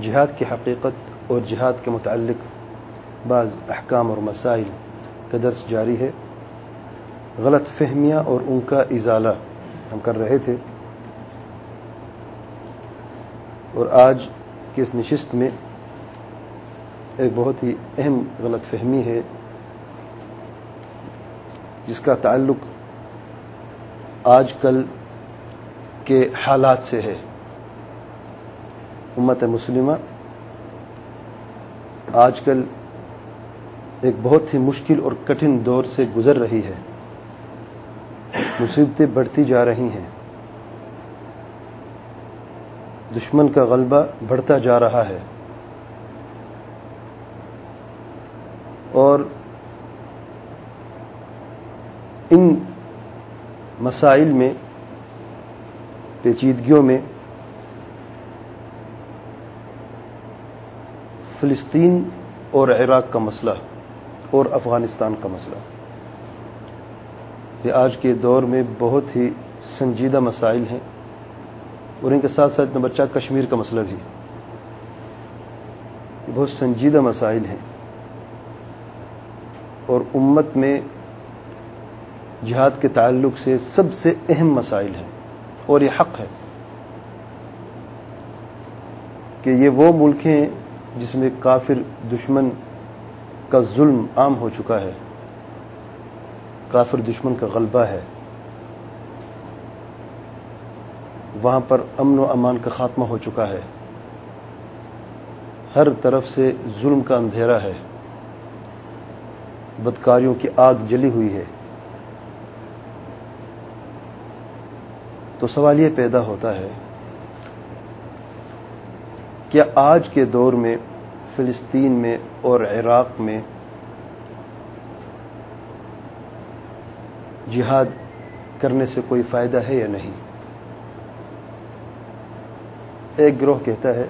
جہاد کی حقیقت اور جہاد کے متعلق بعض احکام اور مسائل کا درس جاری ہے۔ غلط فہمیاں اور ان کا ازالہ ہم کر رہے تھے۔ اور آج کی اس نشست میں ایک بہت ہی اہم غلط فہمی ہے، جس کا تعلق آج کل کے حالات سے ہے۔ امت مسلمہ، آج کل ایک بہت ہی مشکل اور کٹھن دور سے گزر رہی ہے۔ مصیبتیں بڑھتی جا رہی ہیں۔ دشمن کا غلبہ بڑھتا جا رہا ہے۔ اور ان مسائل میں، پیچیدگیوں میں فلسطین اور عراق کا مسئلہ اور افغانستان کا مسئلہ۔ یہ آج کے دور میں بہت ہی سنجیدہ مسائل ہیں اور ان کے ساتھ ساتھ میں بچہ کشمیر کا مسئلہ بھی۔ بہت سنجیدہ مسائل ہیں اور امت میں جہاد کے تعلق سے سب سے اہم مسائل ہیں اور یہ حق ہے کہ یہ وہ ملک ہیں جس میں کافر دشمن کا ظلم عام ہو چکا ہے۔ کافر دشمن کا غلبہ ہے۔ وہاں پر امن و امان کا خاتمہ ہو چکا ہے۔ ہر طرف سے ظلم کا اندھیرا ہے۔ بدکاریوں کی آگ جلی ہوئی ہے۔ تو سوال یہ پیدا ہوتا ہے کیا آج کے دور میں، فلسطین میں اور عراق میں جہاد کرنے سے کوئی فائدہ ہے یا نہیں؟ ایک گروہ کہتا ہے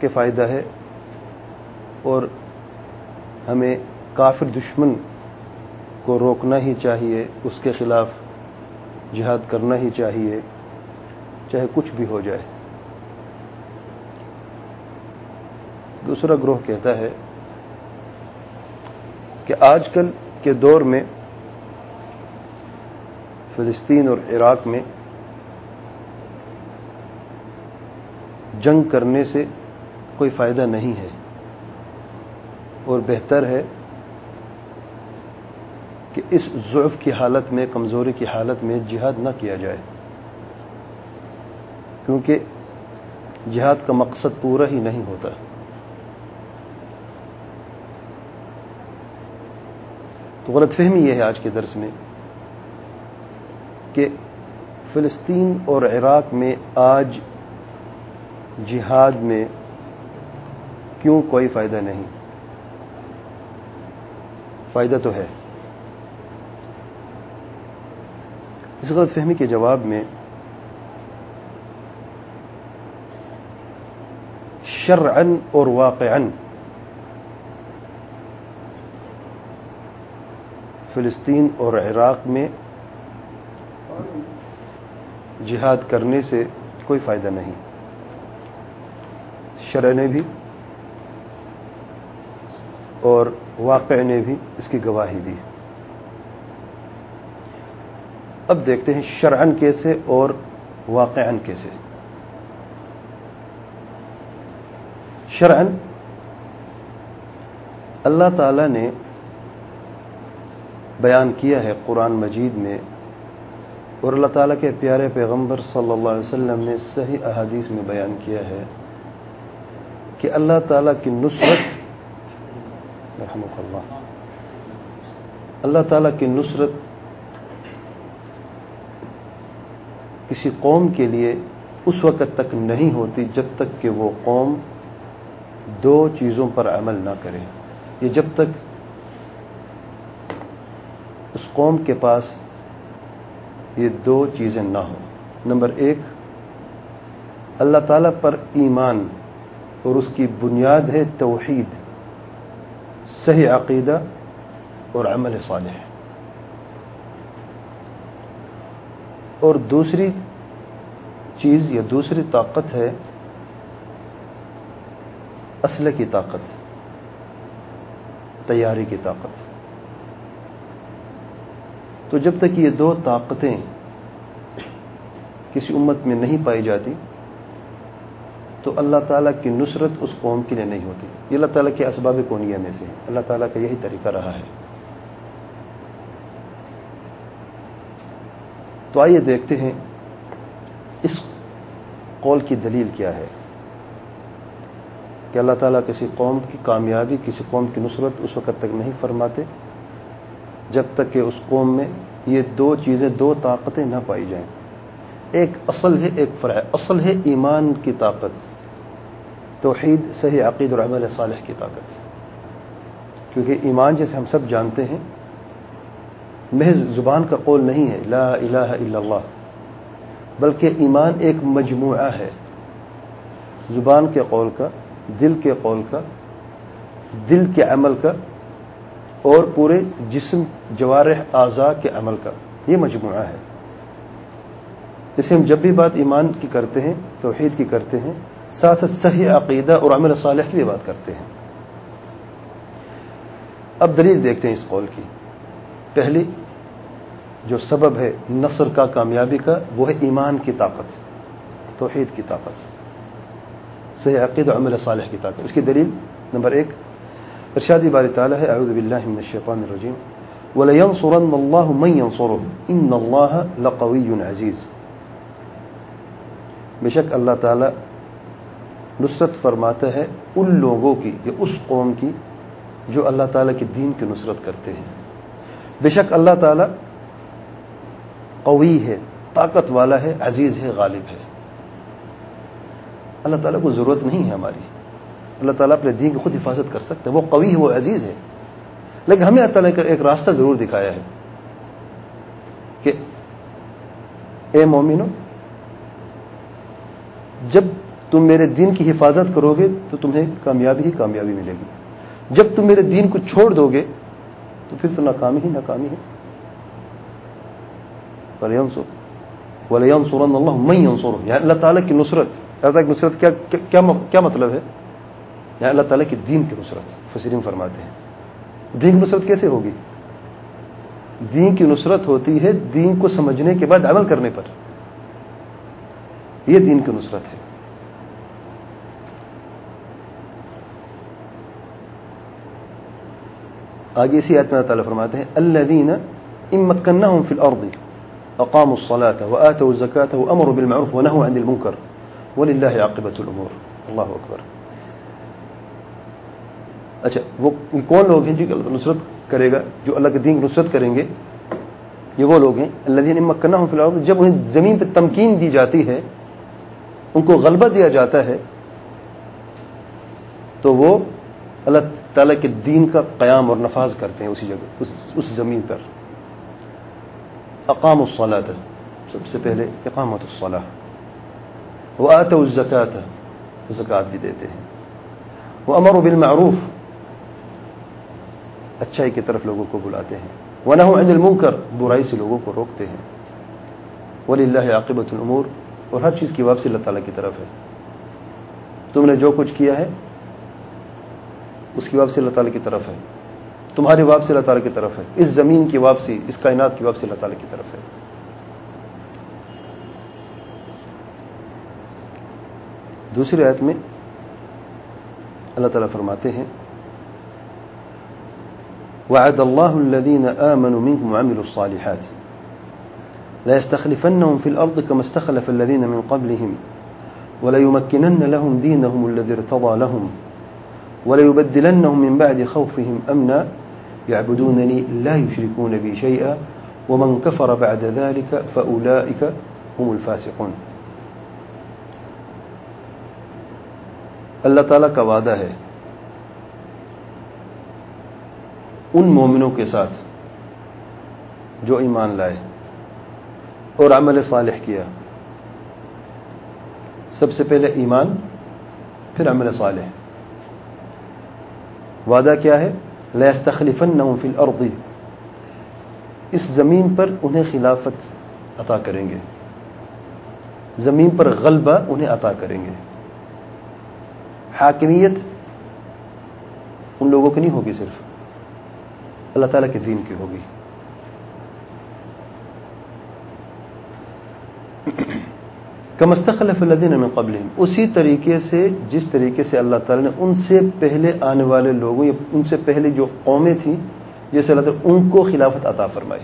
کہ فائدہ ہے اور ہمیں کافر دشمن کو روکنا ہی چاہیے، اس کے خلاف جہاد کرنا ہی چاہیے، چاہے کچھ بھی ہو جائے۔ دوسرا گروہ کہتا ہے کہ آج کل کے دور میں فلسطین اور عراق میں جنگ کرنے سے کوئی فائدہ نہیں ہے اور بہتر ہے کہ اس ضعف کی حالت میں، کمزوری کی حالت میں جہاد نہ کیا جائے۔ کیونکہ جہاد کا مقصد پورا ہی نہیں ہوتا۔ تو غلط فہمی یہ ہے آج کے درس میں کہ فلسطین اور عراق میں آج جہاد میں کیوں کوئی فائدہ نہیں؟ فائدہ تو ہے۔ اس غلط فہمی کے جواب میں شرعن اور واقعن فلسطین اور عراق میں جہاد کرنے سے کوئی فائدہ نہیں۔ شرع نے بھی اور واقع نے بھی اس کی گواہی دی۔ اب دیکھتے ہیں شرعن کیسے اور واقعن کیسے۔ شرعن اللہ تعالی نے بیان کیا ہے قرآن مجید میں اور اللہ تعالیٰ کے پیارے پیغمبر صلی اللہ علیہ وسلم نے صحیح احادیث میں بیان کیا ہے کہ اللہ تعالیٰ کی نصرت رحمۃ اللہ اللہ تعالیٰ کی نصرت کسی قوم کے لیے اس وقت تک نہیں ہوتی جب تک کہ وہ قوم دو چیزوں پر عمل نہ کرے، یہ جب تک قوم کے پاس یہ دو چیزیں نہ ہوں۔ نمبر ایک، اللہ تعالی پر ایمان اور اس کی بنیاد ہے توحید، صحیح عقیدہ اور عمل صالح۔ اور دوسری چیز یا دوسری طاقت ہے اسلح کی طاقت، تیاری کی طاقت۔ تو جب تک یہ دو طاقتیں کسی امت میں نہیں پائی جاتی، تو اللہ تعالیٰ کی نصرت اس قوم کے لیے نہیں ہوتی۔ یہ اللہ تعالیٰ کے اسباب کونیا میں سے ہے اللہ تعالیٰ کا یہی طریقہ رہا ہے۔ تو آئیے دیکھتے ہیں اس قول کی دلیل کیا ہے۔ کہ اللہ تعالیٰ کسی قوم کی کامیابی، کسی قوم کی نصرت اس وقت تک نہیں فرماتے جب تک کہ اس قوم میں یہ دو چیزیں، دو طاقتیں نہ پائی جائیں۔ ایک اصل ہے، ایک فرع، اصل ہے ایمان کی طاقت۔ توحید صحیح عقید اور عمل صالح کی طاقت۔ کیونکہ ایمان جیسے ہم سب جانتے ہیں، محض زبان کا قول نہیں ہے، لا الہ الا اللہ، بلکہ ایمان ایک مجموعہ ہے۔ زبان کے قول کا، دل کے قول کا، دل کے عمل کا اور پورے جسم جوارح اعضاء کے عمل کا۔ یہ مجموعہ ہے۔ جسے ہم جب بھی بات ایمان کی کرتے ہیں، توحید کی کرتے ہیں، ساتھ صحیح عقیدہ اور عمل صالح کی بھی بات کرتے ہیں۔ اب دلیل دیکھتے ہیں اس قول کی۔ پہلی، جو سبب ہے نصر کا، کامیابی کا، وہ ہے ایمان کی طاقت۔ توحید کی طاقت۔ صحیح عقید عمل صالح کی طاقت۔ اس کی دلیل نمبر ایک ارشادی باری تعالیٰ ہے، اعوذ باللہ من الشیطان الرجیم۔ وَلَيَنصُرَنَّ اللَّهُ مَنْ يَنصُرُهُ۔ إِنَّ اللَّهَ لَقَوِيٌّ عَزِيزٌ۔ بے شک اللہ تعالی نصرت فرماتا ہے ان لوگوں کی یا اس قوم کی جو اللہ تعالیٰ کے دین کی نصرت کرتے ہیں۔ بے شک اللہ تعالیٰ قوی ہے، طاقت والا ہے، عزیز ہے، غالب ہے۔ اللہ تعالیٰ کو ضرورت نہیں ہے ہماری۔ اللہ تعالیٰ اپنے دین کی خود حفاظت کر سکتے ہیں۔ وہ قوی ہے وہ عزیز ہے لیکن ہمیں اللہ تعالیٰ نے ایک راستہ ضرور دکھایا ہے کہ اے مومنو جب تم میرے دین کی حفاظت کرو گے تو تمہیں کامیابی ہی کامیابی ملے گی۔ جب تم میرے دین کو چھوڑ دو گے تو پھر تو ناکامی ہی ناکامی ہے۔ سورن اللہ میں اللہ تعالیٰ کی نصرت اللہ تعالیٰ کی نصرت کیا کیا, کیا مطلب ہے؟ یہاں اللہ تعالیٰ کی دین کی نصرت فسرین فرماتے ہیں۔ دین کی نصرت کیسے ہوگی؟ دین کی نصرت ہوتی ہے دین کو سمجھنے کے بعد عمل کرنے پر۔ یہ دین کی نصرت ہے۔ آگے اسی آیت میں اللہ تعالیٰ فرماتے ہیں اللہ دین امکنہ فی الارض، اقاموا الصلاة وآتوا الزكاة وأمروا بالمعروف ونهوا عن المنكر ولله عاقبة الأمور الله أكبر اچھا وہ کون لوگ ہیں جو کہ اللہ نصرت کرے گا جو اللہ کے دین کی نصرت کریں گے؟ یہ وہ لوگ ہیں اللہ دین مکنہ فی الارض جب انہیں زمین تک تمکین دی جاتی ہے ان کو غلبہ دیا جاتا ہے تو وہ اللہ تعالیٰ کے دین کا قیام اور نفاذ کرتے ہیں اسی جگہ اس, اس زمین پر۔ اقام الصلاۃ سب سے پہلے اقامت الصلاح وہ آتے اس زکات زکوٰۃ بھی دیتے ہیں۔ وہ امر و بالمعروف اچھائی کی طرف لوگوں کو بلاتے ہیں۔ وہ نہ المنکر، برائی سے لوگوں کو روکتے ہیں۔ ولی اللہ عاقبۃ العمور اور ہر چیز کی واپسی اللہ تعالیٰ کی طرف ہے۔ تم نے جو کچھ کیا ہے، اس کی واپسی اللہ تعالیٰ کی طرف ہے۔ تمہاری واپسی اللہ تعالیٰ کی طرف ہے۔ اس زمین کی واپسی، اس کائنات کی واپسی اللہ تعالیٰ کی طرف ہے۔ دوسری آیت میں اللہ تعالیٰ فرماتے ہیں وعد الله الذين آمنوا منكم وعملوا الصالحات. لا يستخلفنهم في الأرض كما استخلف الذين من قبلهم، ولا يمكنن لهم دينهم الذي ارتضى لهم، ولا يبدلنهم من بعد خوفهم أمنا. يعبدونني لا يشركون بي شيئا، ومن كفر بعد ذلك فأولئك هم الفاسقون. اللہ تعالیٰ کا وعدہ ہے ان مومنوں کے ساتھ جو ایمان لائے اور عمل صالح کیا۔ سب سے پہلے ایمان، پھر عمل صالح۔ وعدہ کیا ہے؟ لستخلفن فی الارض۔ اس زمین پر انہیں خلافت عطا کریں گے۔ زمین پر غلبہ انہیں عطا کریں گے۔ حاکمیت ان لوگوں کی نہیں ہوگی صرف۔ اللہ تعالیٰ کے دین کی ہوگی۔ کمستخلف الدین میں قبل اسی طریقے سے، جس طریقے سے اللہ تعالیٰ نے ان سے پہلے آنے والے لوگوں، یا ان سے پہلے جو قومیں تھیں، جیسے اللہ تعالیٰ ان کو خلافت عطا فرمائی۔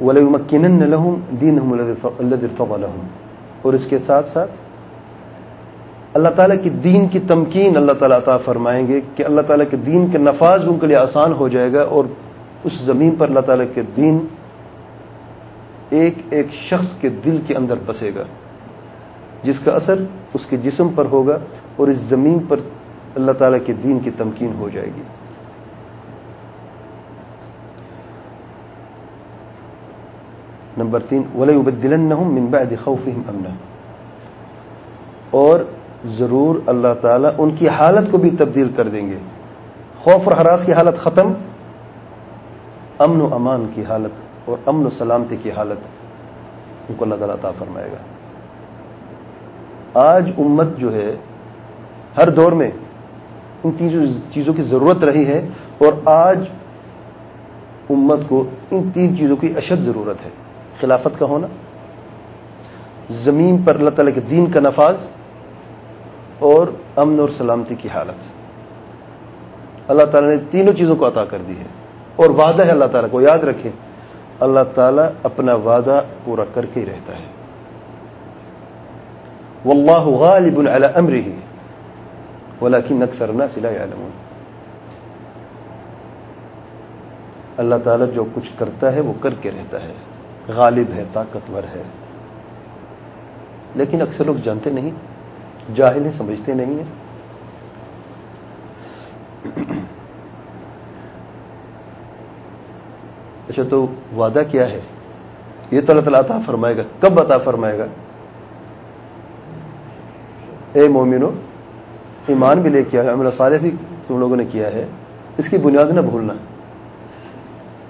وَلَيُمَكِّنَنَّ لَهُمْ دِينَهُمُ الَّذِي ارْتَضَى لَهُمْ۔ اور اس کے ساتھ ساتھ اللہ تعالیٰ کی دین کی تمکین اللہ تعالیٰ عطا فرمائیں گے کہ اللہ تعالیٰ کے دین کے نفاذ ان کے لیے آسان ہو جائے گا اور اس زمین پر اللہ تعالیٰ کے دین ایک ایک شخص کے دل کے اندر بسے گا، جس کا اثر اس کے جسم پر ہوگا اور اس زمین پر اللہ تعالیٰ کے دین کی تمکین ہو جائے گی۔ نمبر تین ولی من بعد خوفهم امنا اور ضرور اللہ تعالیٰ ان کی حالت کو بھی تبدیل کر دیں گے۔ خوف اور حراس کی حالت ختم، امن و امان کی حالت اور امن و سلامتی کی حالت ان کو اللہ تعالیٰ عطا فرمائے گا۔ آج امت جو ہے، ہر دور میں ان چیزوں کی ضرورت رہی ہے اور آج امت کو ان تین چیزوں کی اشد ضرورت ہے۔ خلافت کا ہونا، زمین پر اللہ تعالی کے دین کا نفاذ اور امن اور سلامتی کی حالت۔ اللہ تعالیٰ نے تینوں چیزوں کو عطا کر دی ہے۔ اور وعدہ ہے اللہ تعالیٰ کو، یاد رکھیں، اللہ تعالیٰ اپنا وعدہ پورا کر کے ہی رہتا ہے۔ واللہ غالب على امره ولكن اکثر الناس لا يعلمون اللہ تعالیٰ جو کچھ کرتا ہے وہ کر کے رہتا ہے۔ غالب ہے، طاقتور ہے۔ لیکن اکثر لوگ جانتے نہیں۔ جاہل ہیں، سمجھتے نہیں ہیں۔ اچھا تو وعدہ کیا ہے؟ یہ تو اللہ تعالیٰ عطا فرمائے گا۔ کب عطا فرمائے گا؟ اے مومنو، ایمان بھی لے کے آیا عمل صالح بھی تم لوگوں نے کیا ہے۔ اس کی بنیاد نہ بھولنا۔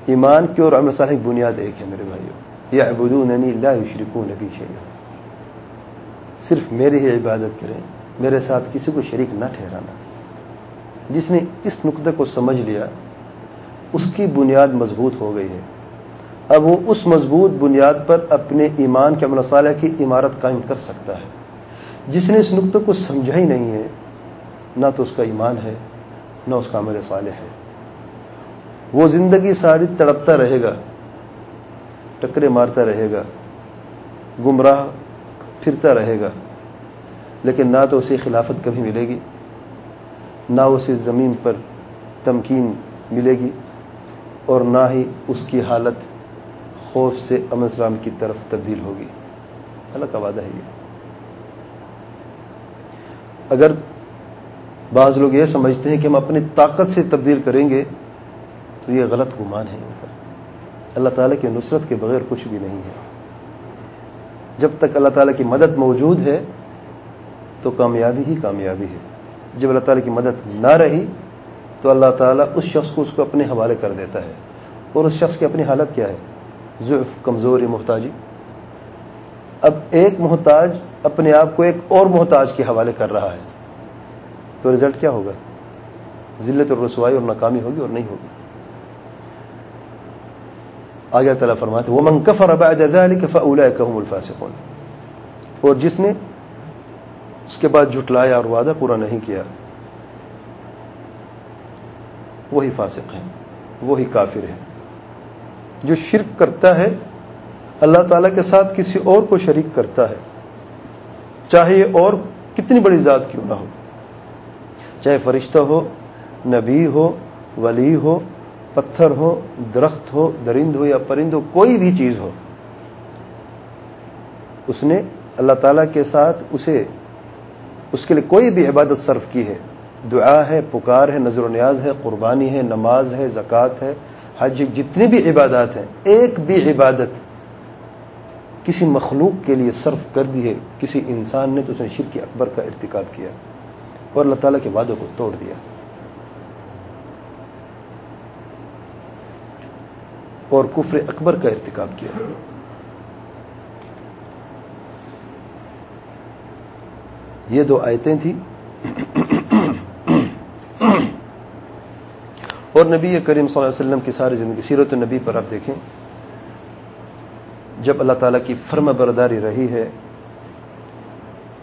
ایمان کی اور عمل صالح کی بنیاد ایک ہے میرے بھائیوں یا ابودونی اللہ شریکوں نبی شیخ صرف میری ہی عبادت کریں، میرے ساتھ کسی کو شریک نہ ٹھہرانا۔ جس نے اس نقطے کو سمجھ لیا، اس کی بنیاد مضبوط ہو گئی ہے۔ اب وہ اس مضبوط بنیاد پر اپنے ایمان کے عمل صالح کی عمارت قائم کر سکتا ہے۔ جس نے اس نقطے کو سمجھا ہی نہیں ہے، نہ تو اس کا ایمان ہے، نہ اس کا عمل صالح ہے۔ وہ زندگی ساری تڑپتا رہے گا، ٹکرے مارتا رہے گا، گمراہ پھرتا رہے گا۔ لیکن نہ تو اسے خلافت کبھی ملے گی، نہ اسے زمین پر تمکین ملے گی، اور نہ ہی اس کی حالت خوف سے امن سلام کی طرف تبدیل ہوگی۔ اللہ کا وعدہ ہے یہ۔ اگر بعض لوگ یہ سمجھتے ہیں کہ ہم اپنی طاقت سے تبدیل کریں گے، تو یہ غلط گمان ہے ان کا اللہ تعالیٰ کی نصرت کے بغیر کچھ بھی نہیں ہے۔ جب تک اللہ تعالیٰ کی مدد موجود ہے، تو کامیابی ہی کامیابی ہے۔ جب اللہ تعالیٰ کی مدد نہ رہی، تو اللہ تعالیٰ اس شخص کو اس کو اپنے حوالے کر دیتا ہے۔ اور اس شخص کی اپنی حالت کیا ہے؟ ضعف، کمزوری، محتاجی۔ اب ایک محتاج اپنے آپ کو ایک اور محتاج کے حوالے کر رہا ہے۔ تو رزلٹ کیا ہوگا؟ ذلت اور رسوائی اور ناکامی ہوگی اور نہیں ہوگی۔ آگے تعالیٰ فرماتے وہ منکفر بعد ذلك فاولئك هم الفاسقون۔ اور جس نے اس کے بعد جھٹلایا اور وعدہ پورا نہیں کیا، وہی فاسق ہیں، وہی کافر ہے جو شرک کرتا ہے، اللہ تعالی کے ساتھ کسی اور کو شریک کرتا ہے، چاہے یہ اور کتنی بڑی ذات کیوں نہ ہو۔ چاہے فرشتہ ہو، نبی ہو، ولی ہو پتھر ہو، درخت ہو، درند ہو یا پرند ہو، کوئی بھی چیز ہو، اس نے اللہ تعالیٰ کے ساتھ اسے، اس کے لیے کوئی بھی عبادت صرف کی ہے۔ دعا ہے، پکار ہے، نظر و نیاز ہے، قربانی ہے، نماز ہے، زکوٰۃ ہے، حج جتنی بھی عبادات ہیں، ایک بھی عبادت کسی مخلوق کے لیے صرف کر دی ہے، کسی انسان نے تو اس نے شرک اکبر کا ارتکاب کیا اور اللہ تعالیٰ کے وعدوں کو توڑ دیا۔ اور کفر اکبر کا ارتکاب کیا۔ یہ دو آیتیں تھیں۔ اور نبی کریم صلی اللہ علیہ وسلم کی ساری زندگی، سیرت النبی پر آپ دیکھیں۔ جب اللہ تعالیٰ کی فرم برداری رہی ہے،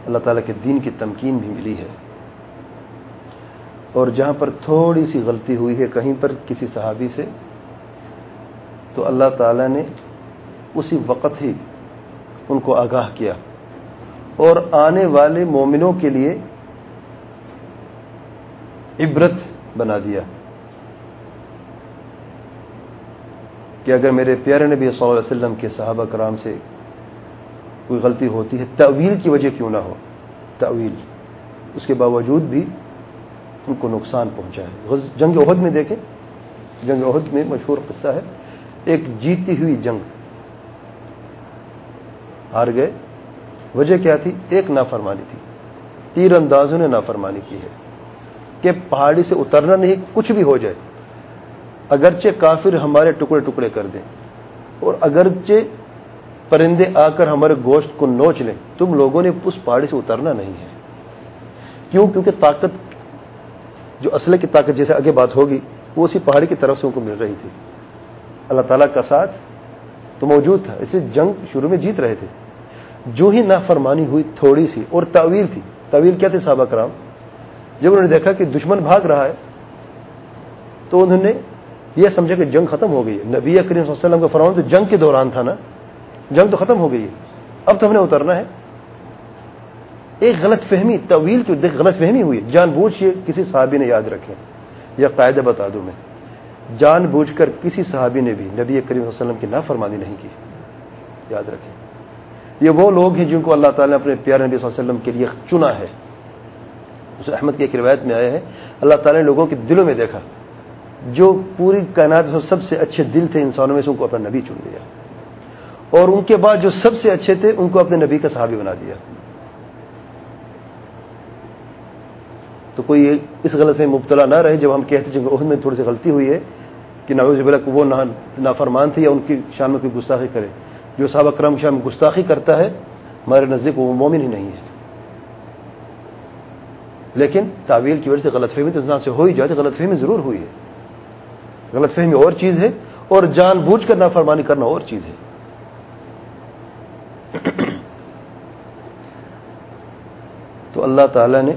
اللہ تعالیٰ کے دین کی تمکین بھی ملی ہے۔ اور جہاں پر تھوڑی سی غلطی ہوئی ہے، کہیں پر کسی صحابی سے تو اللہ تعالیٰ نے اسی وقت ہی ان کو آگاہ کیا۔ اور آنے والے مومنوں کے لیے عبرت بنا دیا۔ کہ اگر میرے پیارے نبی صلی اللہ علیہ وسلم کے صحابہ کرام سے کوئی غلطی ہوتی ہے تعویل کی وجہ کیوں نہ ہو؟ تعویل اس کے باوجود بھی ان کو نقصان پہنچا ہے۔ جنگ عہد میں دیکھیں۔ جنگ عہد میں مشہور قصہ ہے۔ ایک جیتی ہوئی جنگ۔ ہار گئے۔ وجہ کیا تھی؟ ایک نافرمانی تھی۔ تیر اندازوں نے نافرمانی کی ہے کہ پہاڑی سے اترنا نہیں، کچھ بھی ہو جائے۔ اگرچہ کافر ہمارے ٹکڑے ٹکڑے کر دیں۔ اور اگرچہ پرندے آ کر ہمارے گوشت کو نوچ لیں، تم لوگوں نے اس پہاڑی سے اترنا نہیں ہے۔ کیوں؟ کیونکہ طاقت، جو اصل کی طاقت جیسے آگے بات ہوگی، وہ اسی پہاڑی کی طرف سے ان کو مل رہی تھی۔ اللہ تعالیٰ کا ساتھ تو موجود تھا۔ اس لیے جنگ شروع میں جیت رہے تھے۔ جو ہی نافرمانی ہوئی تھوڑی سی اور تعویل تھی۔ تعویل کیا تھی صحابہ کرام؟ جب انہوں نے دیکھا کہ دشمن بھاگ رہا ہے، تو انہوں نے یہ سمجھا کہ جنگ ختم ہو گئی ہے۔ نبی کریم صلی اللہ علیہ وسلم کا فرمان تو جنگ کے دوران تھا نا۔ جنگ تو ختم ہو گئی ہے۔ اب تو ہم نے اترنا ہے۔ ایک غلط فہمی، طویل کی غلط فہمی ہوئی۔ جان بوجھ کے کسی صحابی نے یاد رکھے۔ یا قاعدہ بتا دوں میں۔ جان بوجھ کر کسی صحابی نے بھی نبی کریم صلی اللہ علیہ وسلم کی نافرمانی نہیں کی۔ یاد رکھیں۔ یہ وہ لوگ ہیں جن کو اللہ تعالیٰ نے اپنے پیارے نبی صلی اللہ علیہ وسلم کے لیے چنا ہے۔ اس احمد کی ایک روایت میں آیا ہے، اللہ تعالیٰ نے لوگوں کے دلوں میں دیکھا، جو پوری کائنات سب سے اچھے دل تھے، انسانوں میں سے ان کو اپنا نبی چن لیا۔ اور ان کے بعد جو سب سے اچھے تھے، ان کو اپنے نبی کا صحابی بنا دیا۔ تو کوئی اس غلط میں مبتلا نہ رہے جب ہم کہتے ہیں عہد میں تھوڑی سی غلطی ہوئی ہے کہ ناوز بلک وہ نافرمان تھے یا ان کی شان میں کوئی گستاخی کرے۔ جو صحابہ کرم شان میں گستاخی کرتا ہے، ہمارے نزدیک وہ مومن ہی نہیں ہے۔ لیکن تعویل کی وجہ سے غلط فہمی تو انسان سے ہو ہی جائے تو غلط فہمی ضرور ہوئی ہے۔ غلط فہمی اور چیز ہے اور جان بوجھ کر نافرمانی کرنا اور چیز ہے۔ تو اللہ تعالی نے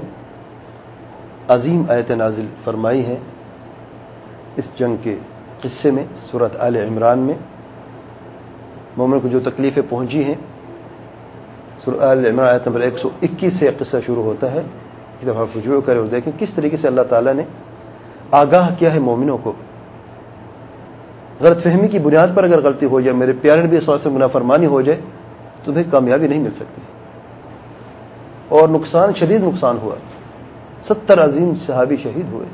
عظیم آیت نازل فرمائی ہے اس جنگ کے قصے میں صورت آل عمران میں۔ مومن کو جو تکلیفیں پہنچی ہیں صورت آل عمران آیت نمبر ایک سو اکیس سے قصہ شروع ہوتا ہے۔ ایک دفعہ رجوع کرے اور دیکھیں کس طریقے سے اللہ تعالیٰ نے آگاہ کیا ہے مومنوں کو۔ غلط فہمی کی بنیاد پر اگر غلطی ہو جائے میرے پیارے نبی صلی سے منافرمانی ہو جائے، تو تمہیں کامیابی نہیں مل سکتی۔ اور نقصان، شدید نقصان ہوا۔ ستر عظیم صحابی شہید ہوئے۔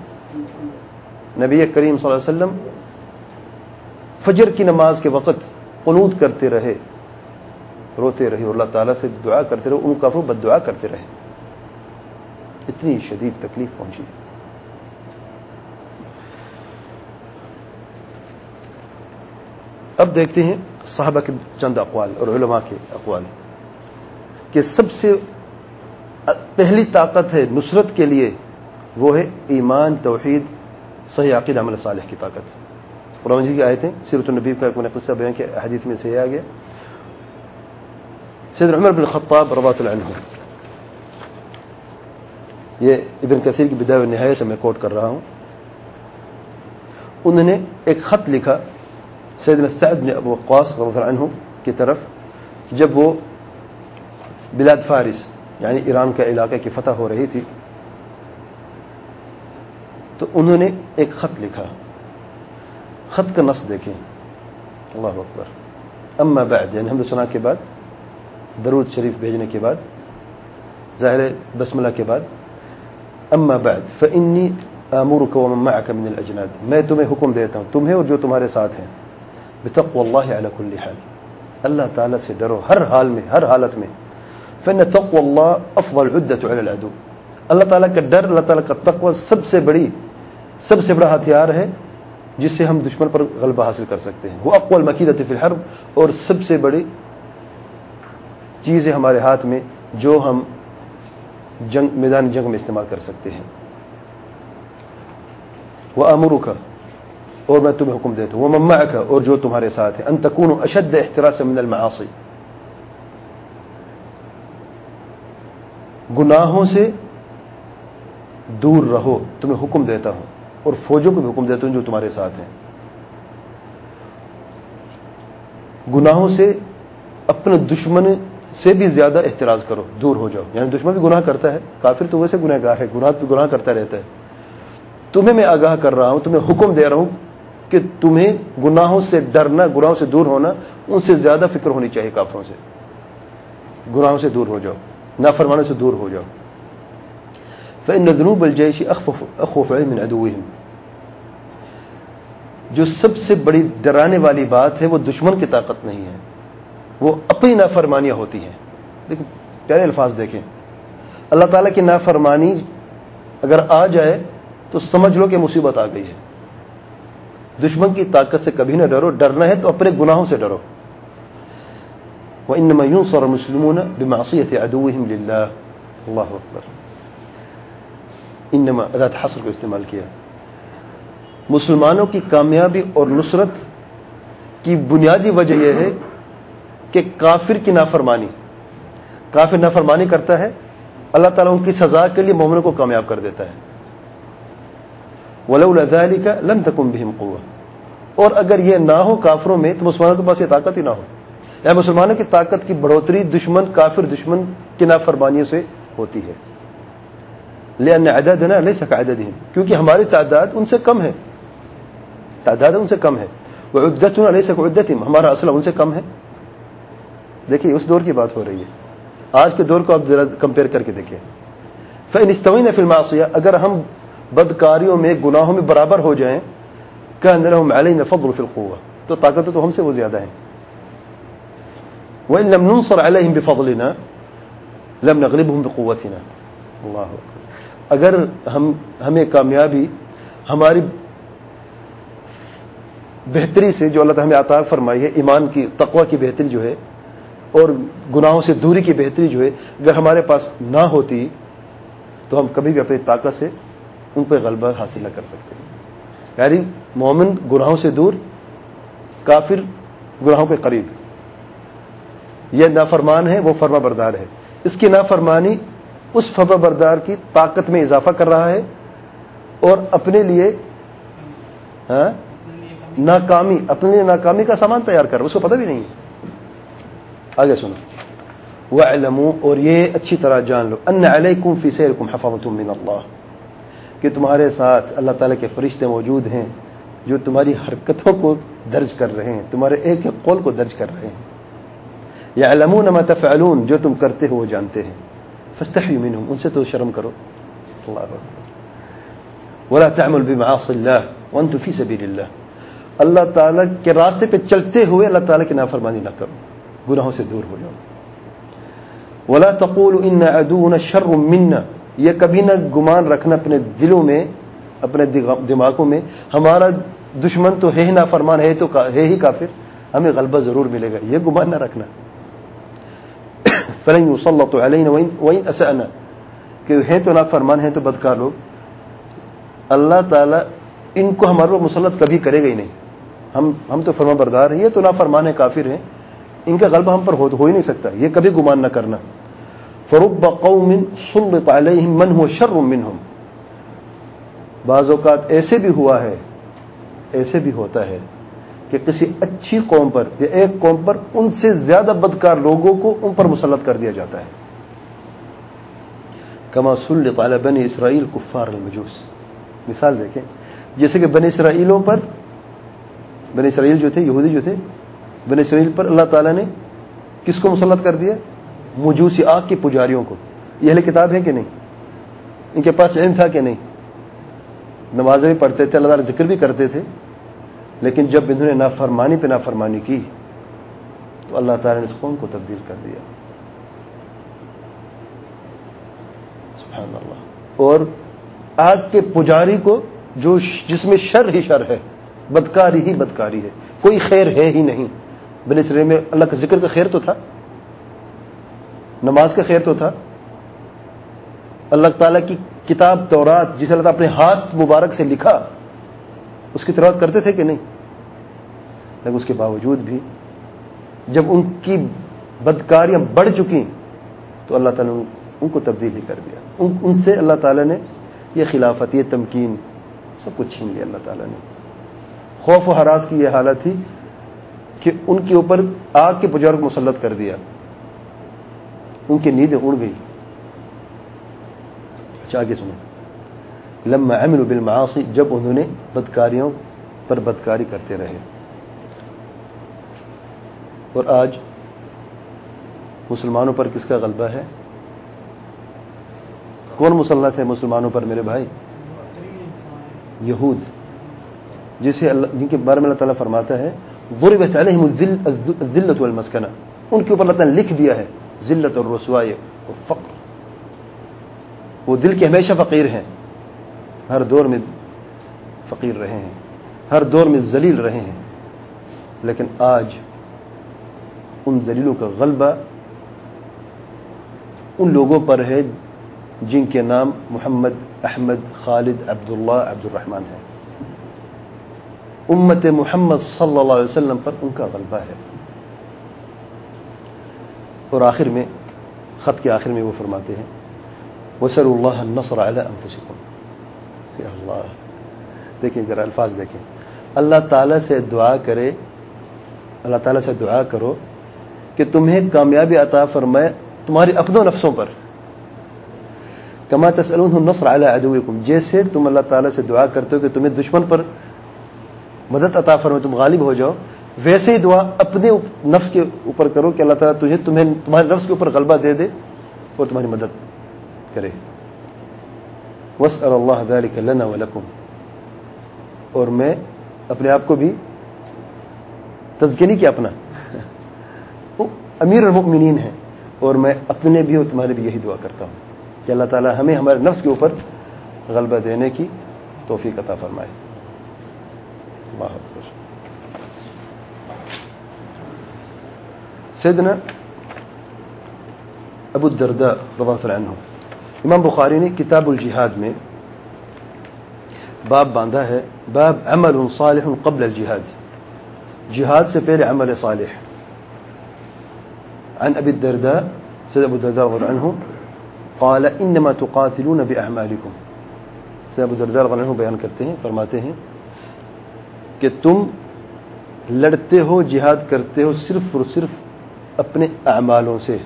نبی کریم صلی اللہ علیہ وسلم فجر کی نماز کے وقت قنوت کرتے رہے، روتے رہے اور اللہ تعالیٰ سے دعا کرتے رہے، ان کا بد دعا کرتے رہے۔ اتنی شدید تکلیف پہنچی۔ اب دیکھتے ہیں صحابہ کے چند اقوال اور علماء کے اقوال کہ سب سے پہلی طاقت ہے نصرت کے لیے، وہ ہے ایمان، توحید، صحیح عقید عمل صالح کی طاقت۔ قرآن جی کی آئے تھے سیرت النبی کا ایک قصہ بیان کیا، حدیث میں سے آ گیا۔ سید عمر بن خطاب ربات العنہ یہ ابن کثیر کی بداع نہایت سے میں کوٹ کر رہا ہوں۔ انہوں نے ایک خط لکھا سید سعد بن ابو وقاص رضی اللہ عنہ کی طرف، جب وہ بلاد فارس یعنی ایران کا علاقے کی فتح ہو رہی تھی، تو انہوں نے ایک خط لکھا۔ خط کا نص دیکھیں۔ اللہ اکبر۔ اما بعد یعنی ہم سنا کے بعد، درود شریف بھیجنے کے بعد، ظاہر بسملہ کے بعد، اما بعد فانی امرک ومن معك من الاجناد میں تمہیں حکم دیتا ہوں، تمہیں اور جو تمہارے ساتھ ہیں بتقوى الله على كل حال۔ اللہ تعالی سے ڈرو، ہر حال میں، ہر حالت میں۔ فان تقوى الله افضل عده على العدو. اللہ تعالی کا ڈر، اللہ تعالی کا تقوی سب سے بڑی، سب سے بڑا ہتھیار ہے جس سے ہم دشمن پر غلبہ حاصل کر سکتے ہیں۔ وہ اقوال مقیدت فی الحرب اور سب سے بڑی چیز ہے ہمارے ہاتھ میں جو ہم جنگ، میدان جنگ میں استعمال کر سکتے ہیں۔ وہ امرو کا اور میں تمہیں حکم دیتا ہوں۔ وہ مما کا اور جو تمہارے ساتھ ہے انتقون اشد احترا سے من المعاصی گناہوں سے دور رہو، تمہیں حکم دیتا ہوں اور فوجوں کو بھی حکم دیتا ہوں جو تمہارے ساتھ ہیں۔ گناہوں سے اپنے دشمن سے بھی زیادہ احتراز کرو، دور ہو جاؤ۔ یعنی دشمن بھی گناہ کرتا ہے، کافر تو ویسے گناہ گاہ ہے، گناہ بھی گناہ کرتا رہتا ہے۔ تمہیں میں آگاہ کر رہا ہوں، تمہیں حکم دے رہا ہوں کہ تمہیں گناہوں سے ڈرنا، گناہوں سے دور ہونا، ان سے زیادہ فکر ہونی چاہیے کافروں سے۔ گناہوں سے دور ہو جاؤ۔ نافرمانوں سے دور ہو جاؤ۔ فإن ذنوب الجيش أخفف, أخوف من عدوهم۔ جو سب سے بڑی ڈرانے والی بات ہے وہ دشمن کی طاقت نہیں ہے۔ وہ اپنی نافرمانیاں ہوتی ہیں۔ لیکن پیارے الفاظ دیکھیں۔ اللہ تعالیٰ کی نافرمانی اگر آ جائے تو سمجھ لو کہ مصیبت آ گئی ہے۔ دشمن کی طاقت سے کبھی نہ ڈرو۔ ڈرنا ہے تو اپنے گناہوں سے ڈرو۔ وہ ان میوں سور مسلمون بمعصیت ادوہم للہ اللہ اکبر انما ادات حسر کو استعمال کیا. مسلمانوں کی کامیابی اور نصرت کی بنیادی وجہ یہ ہے کہ کافر کی نافرمانی، کافر نافرمانی کرتا ہے، اللہ تعالیٰ ان کی سزا کے لیے مومنوں کو کامیاب کر دیتا ہے۔ ولو ذلك لم تكن بهم قوه اور اگر یہ نہ ہو کافروں میں تو مسلمانوں کے پاس یہ طاقت ہی نہ ہو۔ یا مسلمانوں کی طاقت کی بڑھوتری دشمن کافر دشمن کی نافرمانیوں سے ہوتی ہے۔ لأن عددنا ليس كعددهم۔ کیونکہ ہماری تعداد ان سے کم ہے۔ تعداد ان سے کم ہے۔ وہ عدتنا ليس كعدتهم۔ ہمارا اصل ان سے کم ہے۔ دیکھیے، اس دور کی بات ہو رہی ہے۔ آج کے دور کو آپ ذرا کمپیئر کر کے دیکھیں فإن استوينا في اگر ہم بدکاریوں میں، گناہوں میں برابر ہو جائیں کہ ہم علیہ فضل فی القوہ تو طاقت تو ہم سے وہ زیادہ ہیں۔ وَإِن لَمْ نُنصر عَلَيْهِمْ بِفَضْلِنَا، لَمْ نَغْلِبْهُمْ بِقُوَّتِنَا. اللہ اگر ہم ہمیں کامیابی، ہماری بہتری سے جو اللہ تعالیٰ ہمیں عطا فرمائی ہے، ایمان کی، تقوی کی بہتری جو ہے، اور گناہوں سے دوری کی بہتری جو ہے، اگر ہمارے پاس نہ ہوتی، تو ہم کبھی بھی اپنی طاقت سے ان پہ غلبہ حاصل نہ کر سکتے۔ یعنی مومن گناہوں سے دور، کافر گناہوں کے قریب۔ یہ نافرمان ہے وہ فرما بردار ہے۔ اس کی نافرمانی اس فرما بردار کی طاقت میں اضافہ کر رہا ہے اور اپنے لیے ہاں، ناکامی اپنے لیے ناکامی کا سامان تیار کر رہا اس کو پتہ بھی نہیں آگے سنو۔ وہ اور یہ اچھی طرح جان لو۔ ان علیکم فی سیرکم حفظت من اللہ کہ تمہارے ساتھ اللہ تعالیٰ کے فرشتے موجود ہیں جو تمہاری حرکتوں کو درج کر رہے ہیں تمہارے ایک ایک قول کو درج کر رہے ہیں۔ یا علمون ما تفعلون، جو تم کرتے ہو وہ جانتے ہیں۔ فاستحیوا منهم ان سے تو شرم کرو۔ اللہ ولا تعمل بمعاصی اللہ وانتم فی سبیل اللہ۔ اللہ تعالیٰ کے راستے پہ چلتے ہوئے اللہ تعالیٰ کی نافرمانی نہ کرو۔ گناہوں سے دور ہو جاؤ۔ ولا تقول ان عدونا شر منا۔ یہ کبھی نہ گمان رکھنا اپنے دلوں میں، اپنے دماغوں میں۔ ہمارا دشمن تو ہے ہی نہ فرمان ہے تو ہے ہی کافر۔ ہمیں غلبہ ضرور ملے گا۔ یہ گمان نہ رکھنا۔ فلنگ صلی تو علیہ وہیں ایسا کہ ہے تو نہ فرمان ہے تو بدکار لوگ۔ اللہ تعالیٰ ان کو ہمارے کو مسلط کبھی کرے گا ہی نہیں۔ ہم ہم تو فرما بردار ہیں، یہ تو نہ فرمان ہے کافر ہیں۔ ان کا غلبہ ہم پر ہو ہی نہیں سکتا، یہ کبھی گمان نہ کرنا۔ فرب قوم سلط علیہم من هو شر منهم۔ بعض اوقات ایسے بھی ہوا ہے، ایسے بھی ہوتا ہے کہ کسی اچھی قوم پر یا ایک قوم پر ان سے زیادہ بدکار لوگوں کو ان پر مسلط کر دیا جاتا ہے۔ کما سلط علی بنی اسرائیل کفار المجوس۔ مثال دیکھیں، جیسے کہ بنی اسرائیلوں پر، بنی اسرائیل جو تھے، یہودی جو تھے، بنی اسرائیل پر اللہ تعالیٰ نے کس کو مسلط کر دیا؟ مجوسی آگ کے پجاریوں کو۔ یہ اہل کتاب ہے کہ نہیں؟ ان کے پاس علم تھا کہ نہیں؟ نمازیں بھی پڑھتے تھے، اللہ تعالیٰ ذکر بھی کرتے تھے۔ لیکن جب انہوں نے نافرمانی پہ نافرمانی کی تو اللہ تعالیٰ نے اس قوم کو تبدیل کر دیا۔ سبحان اللہ۔ اور آگ کے پجاری کو جو جس میں شر ہی شر ہے بدکاری ہی بدکاری ہے کوئی خیر ہے ہی نہیں۔ بن سرے میں اللہ کا ذکر کا خیر تو تھا نماز کا خیر تو تھا۔ اللہ تعالیٰ کی کتاب تورات جسے اللہ تعالیٰ اپنے ہاتھ مبارک سے لکھا اس کی تلاوت کرتے تھے کہ نہیں؟ لیکن اس کے باوجود بھی جب ان کی بدکاریاں بڑھ چکی تو اللہ تعالیٰ نے ان کو تبدیل ہی کر دیا۔ ان سے اللہ تعالیٰ نے یہ خلافت، یہ تمکین سب کچھ چھین لیا اللہ تعالیٰ نے۔ خوف و حراس کی یہ حالت تھی کہ ان کے اوپر آگ کے بزرگ مسلط کر دیا۔ ان کی نیندیں اڑ گئی۔ اچھا آگے سنیں۔ لما امن بالمعاصی، جب انہوں نے بدکاریوں پر بدکاری کرتے رہے۔ اور آج مسلمانوں پر کس کا غلبہ ہے؟ کون مسلط ہے مسلمانوں پر میرے بھائی؟ یہود۔ جسے اللہ، جن کے بارے میں اللہ تعالیٰ فرماتا ہے غربت علیہم ذلت والمسکنہ ان کے اوپر اللہ تعالیٰ نے لکھ دیا ہے ذلت اور رسوائے اور فقر۔ وہ دل کے ہمیشہ فقیر ہیں۔ ہر دور میں فقیر رہے ہیں، ہر دور میں ذلیل رہے ہیں، لیکن آج ان ذلیلوں کا غلبہ ان لوگوں پر ہے جن کے نام محمد، احمد، خالد، عبداللہ عبد الرحمان ہے امت محمد صلی اللہ علیہ وسلم پر ان کا غلبہ ہے۔ اور آخر میں، خط کے آخر میں وہ فرماتے ہیں وسر اللہ نصر اللہ. دیکھیں ذرا الفاظ دیکھیں. اللہ تعالی سے دعا کرے، اللہ تعالی سے دعا کرو کہ تمہیں کامیابی عطا فرمائے تمہاری اپنوں نفسوں پر. کما تسألون نصر علی عدوکم، جیسے تم اللہ تعالیٰ سے دعا کرتے ہو کہ تمہیں دشمن پر مدد عطا فرمائے، تم غالب ہو جاؤ، ویسے ہی دعا اپنے نفس کے اوپر کرو کہ اللہ تعالیٰ تجھے تمہیں، تمہارے نفس کے اوپر غلبہ دے دے اور تمہاری مدد کرے۔ وس اللہ ذلك لنا ولکم اور میں اپنے آپ کو بھی تزکنی کیا اپنا امیر المؤمنین ہے اور میں اپنے بھی اور تمہارے بھی یہی دعا کرتا ہوں کہ اللہ تعالی ہمیں ہمارے نفس کے اوپر غلبہ دینے کی توفیق عطا فرمائے۔ سیدنا ابو الدرداء رضی اللہ عنہ۔ امام بخاری نے کتاب الجہاد میں باب باندھا ہے، باب عمل صالح قبل الجہاد۔ جہاد سے پہلے عمل صالح۔ عن ابی الدرداء، سید ابو الدرداء رضی اللہ عنہ قال، انما تقاتلون باعمالكم سید ابو الدرداء رضی اللہ عنہ بیان کرتے ہیں، فرماتے ہیں کہ تم لڑتے ہو، جہاد کرتے ہو صرف اور صرف اپنے اعمالوں سے۔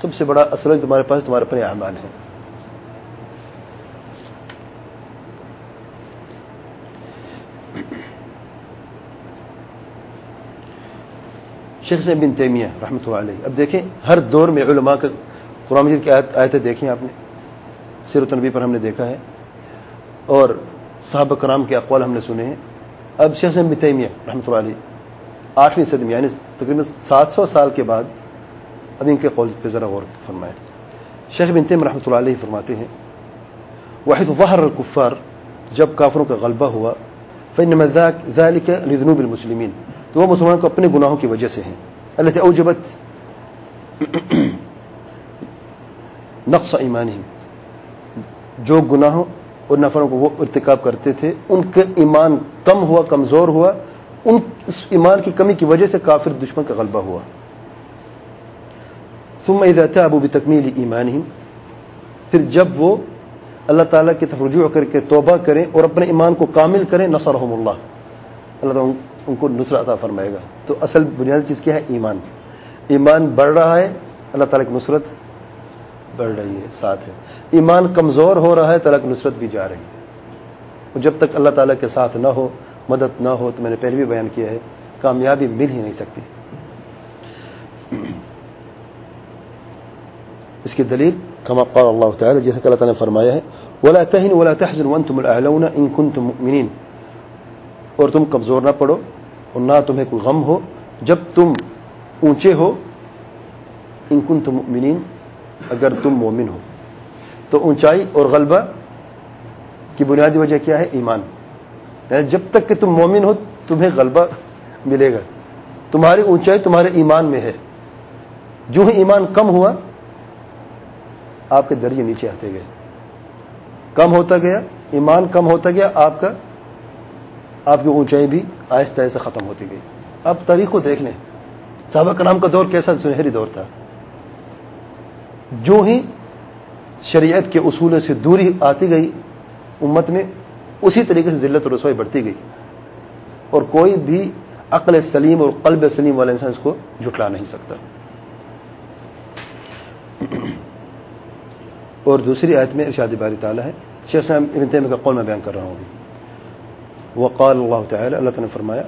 سب سے بڑا اثر تمہارے پاس، تمہارے اپنے اعمال ہیں۔ شیخ سے بن تیمیہ رحمۃ اللہ علیہ۔ اب دیکھیں، ہر دور میں علماء کا قرآن مجید کی آیتیں دیکھیں آپ نے۔ سیرت النبی پر ہم نے دیکھا ہے۔ اور صحابہ کرام کے اقوال ہم نے سنے ہیں۔ اب شیخ سے بن تیمیہ رحمۃ اللہ علیہ، آٹھویں صدی یعنی تقریباً سات سو سال کے بعد اب ان کے قول پہ ذرا غور فرمائے شیخ بن تیم رحمۃ اللہ علیہ فرماتے ہیں واحد ظہر الکفار جب کافروں کا غلبہ ہوا فن ذلك لذنوب المسلمین تو وہ مسلمان کو اپنے گناہوں کی وجہ سے ہیں۔ اللہ اوجبت نقص ایمان ہی جو گناہوں اور نفروں کو وہ ارتکاب کرتے تھے، ان کا ایمان کم ہوا، کمزور ہوا۔ ان اس ایمان کی کمی کی وجہ سے کافر دشمن کا غلبہ ہوا۔ ثم اذا تابوا بتکمیل ایمانہم۔ پھر جب وہ اللہ تعالیٰ کی طرف رجوع کر کے توبہ کریں اور اپنے ایمان کو کامل کریں، نصرہم اللہ۔ اللہ تعالیٰ ان کو نصر عطا فرمائے گا۔ تو اصل بنیادی چیز کیا ہے؟ ایمان۔ ایمان بڑھ رہا ہے، اللہ تعالیٰ کی نصرت بڑھ رہی ہے، ساتھ ہے۔ ایمان کمزور ہو رہا ہے تعالیٰ کی نصرت بھی جا رہی ہے۔ اور جب تک اللہ تعالیٰ کے ساتھ نہ ہو، مدد نہ ہو، تو میں نے پہلے بھی بیان کیا ہے، کامیابی مل ہی نہیں سکتی۔ اس کی دلیل، کما قال اللہ تعالی، جیسا کہ اللہ تعالی نے فرمایا ہے، ولا تهن ولا تحزن وانتم الاعلون ان كنتم مؤمنين۔ اور تم کمزور نہ پڑو اور نہ تمہیں کوئی غم ہو، جب تم اونچے ہو، ان کنتم مؤمنین، اگر تم مومن ہو۔ تو اونچائی اور غلبہ کی بنیادی وجہ کیا ہے؟ ایمان۔ یعنی جب تک کہ تم مومن ہو، تمہیں غلبہ ملے گا۔ تمہاری اونچائی تمہارے ایمان میں ہے۔ جو ہی ایمان کم ہوا، آپ کے درجے نیچے آتے گئے۔ کم ہوتا گیا، ایمان کم ہوتا گیا، آپ کا آپ کی اونچائی بھی آہستہ آہستہ ختم ہوتی گئی۔ اب تاریخ کو دیکھ لیں صحابہ کلام کا دور کیسا سنہری دور تھا۔ جو ہی شریعت کے اصولوں سے دوری آتی گئی، امت میں اسی طریقے سے ذلت اور رسوائی بڑھتی گئی۔ اور کوئی بھی عقل سلیم اور قلب سلیم والے انسان اس کو جھٹلا نہیں سکتا۔ اور دوسری آیت میں ارشاد باری تعالیٰ ہے۔ شیخ صاحب ابن تیمیہ کا قول میں بیان کر رہا ہوں۔ ابھی وقال اللہ تعالی اللہ تعالی نے فرمایا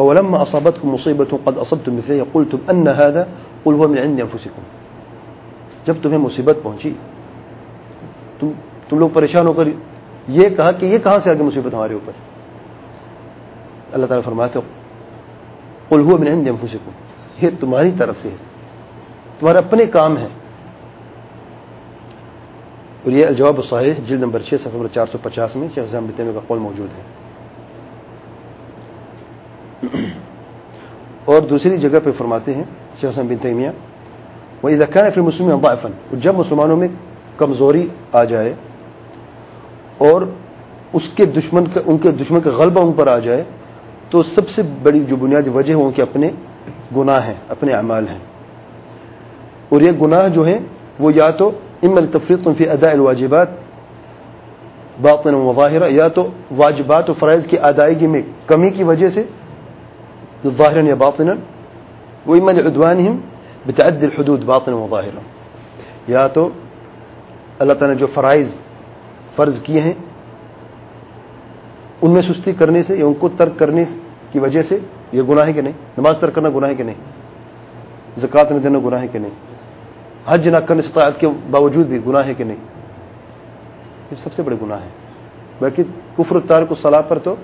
اولما اصابتكم مصیبت قد اصبتم مثلها قلتم ان هذا قل هو من عند انفسكم جب تمہیں مصیبت پہنچی، تم تم لوگ پریشان ہو کر یہ کہا کہ یہ کہاں سے آگے مصیبت ہمارے اوپر؟ اللہ تعالیٰ فرماتے قل هو من عند انفسكم یہ تمہاری طرف سے ہے تمہارے اپنے کام ہیں اور یہ الجواب الصحیح جلد نمبر چھ، صفحہ نمبر چار سو پچاس میں، شیخ صاحب کا قول موجود ہے۔ اور دوسری جگہ پہ فرماتے ہیں، شیخ صاحب بن تیمیہ وہ ادکان پھر مسلم ضعفن جب مسلمانوں میں کمزوری آ جائے اور اس کے دشمن کا، ان کے دشمن کا غلبہ ان پر آ جائے، تو سب سے بڑی جو بنیادی وجہ ہے ان کے اپنے گناہ ہیں، اپنے اعمال ہیں۔ اور یہ گناہ جو ہیں، وہ یا تو اما التفریط فی اداء الواجبات، باطنا وظاہرا یا تو واجبات و فرائض کی ادائیگی میں کمی کی وجہ سے ظاہرا یا باطنا وہ اما لعدوانهم بتعدی الحدود باطنا وظاہرا یا تو، اللہ تعالی نے جو فرائض فرض کیے ہیں، ان میں سستی کرنے سے یا ان کو ترک کرنے کی وجہ سے یہ گناہ ہے کہ نہیں؟ نماز ترک کرنا گناہ ہے کہ نہیں؟ زکات نہ دینا گناہ ہے کہ نہیں؟ حج نہ کرنے استطاعت کے باوجود بھی گناہ ہے کہ نہیں؟ یہ سب سے بڑے گناہ ہے بلکہ کفر تار کو صلاح پر تو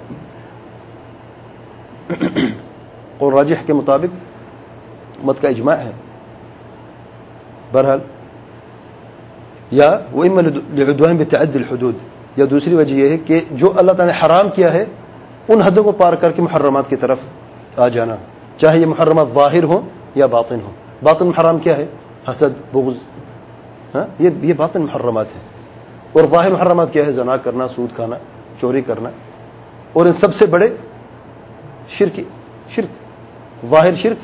اور راجح کے مطابق مت کا اجماع ہے۔ بہرحال، یا وہ امن بتعد الحدود۔ یا دوسری وجہ یہ ہے کہ جو اللہ تعالی نے حرام کیا ہے، ان حدوں کو پار کر کے محرمات کی طرف آ جانا۔ چاہے یہ محرمات ظاہر ہوں یا باطن ہوں۔ باطن حرام کیا ہے؟ حسد، بغض۔ ہاں؟ یہ یہ باطن محرمات ہیں۔ اور ظاہر محرمات کیا ہے؟ زنا کرنا، سود کھانا، چوری کرنا۔ اور ان سب سے بڑے شرک شرک۔ ظاہر شرک،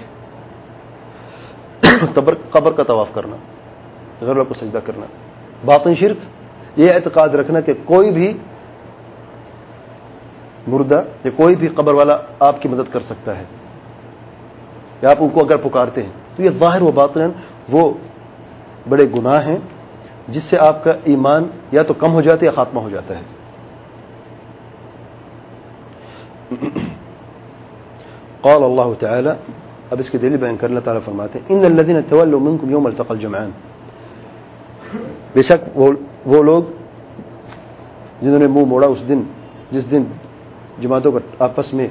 قبر کا طواف کرنا، غیر کو سجدہ کرنا، باطن شرک، یہ اعتقاد رکھنا کہ کوئی بھی مردہ یا کوئی بھی قبر والا آپ کی مدد کر سکتا ہے۔ یا آپ ان کو اگر پکارتے ہیں، تو یہ ظاہر و باطن، وہ بڑے گناہ ہیں، جس سے آپ کا ایمان یا تو کم ہو جاتا ہے یا خاتمہ ہو جاتا ہے۔ قال اللہ تعالی اب اس کے دلی بیان کرنا تعالیٰ فرماتے ہیں ان الذين تولوا منكم يوم التقى الجمعان بے شک وہ لوگ جنہوں نے منہ موڑا اس دن، جس دن جماعتوں کا آپس میں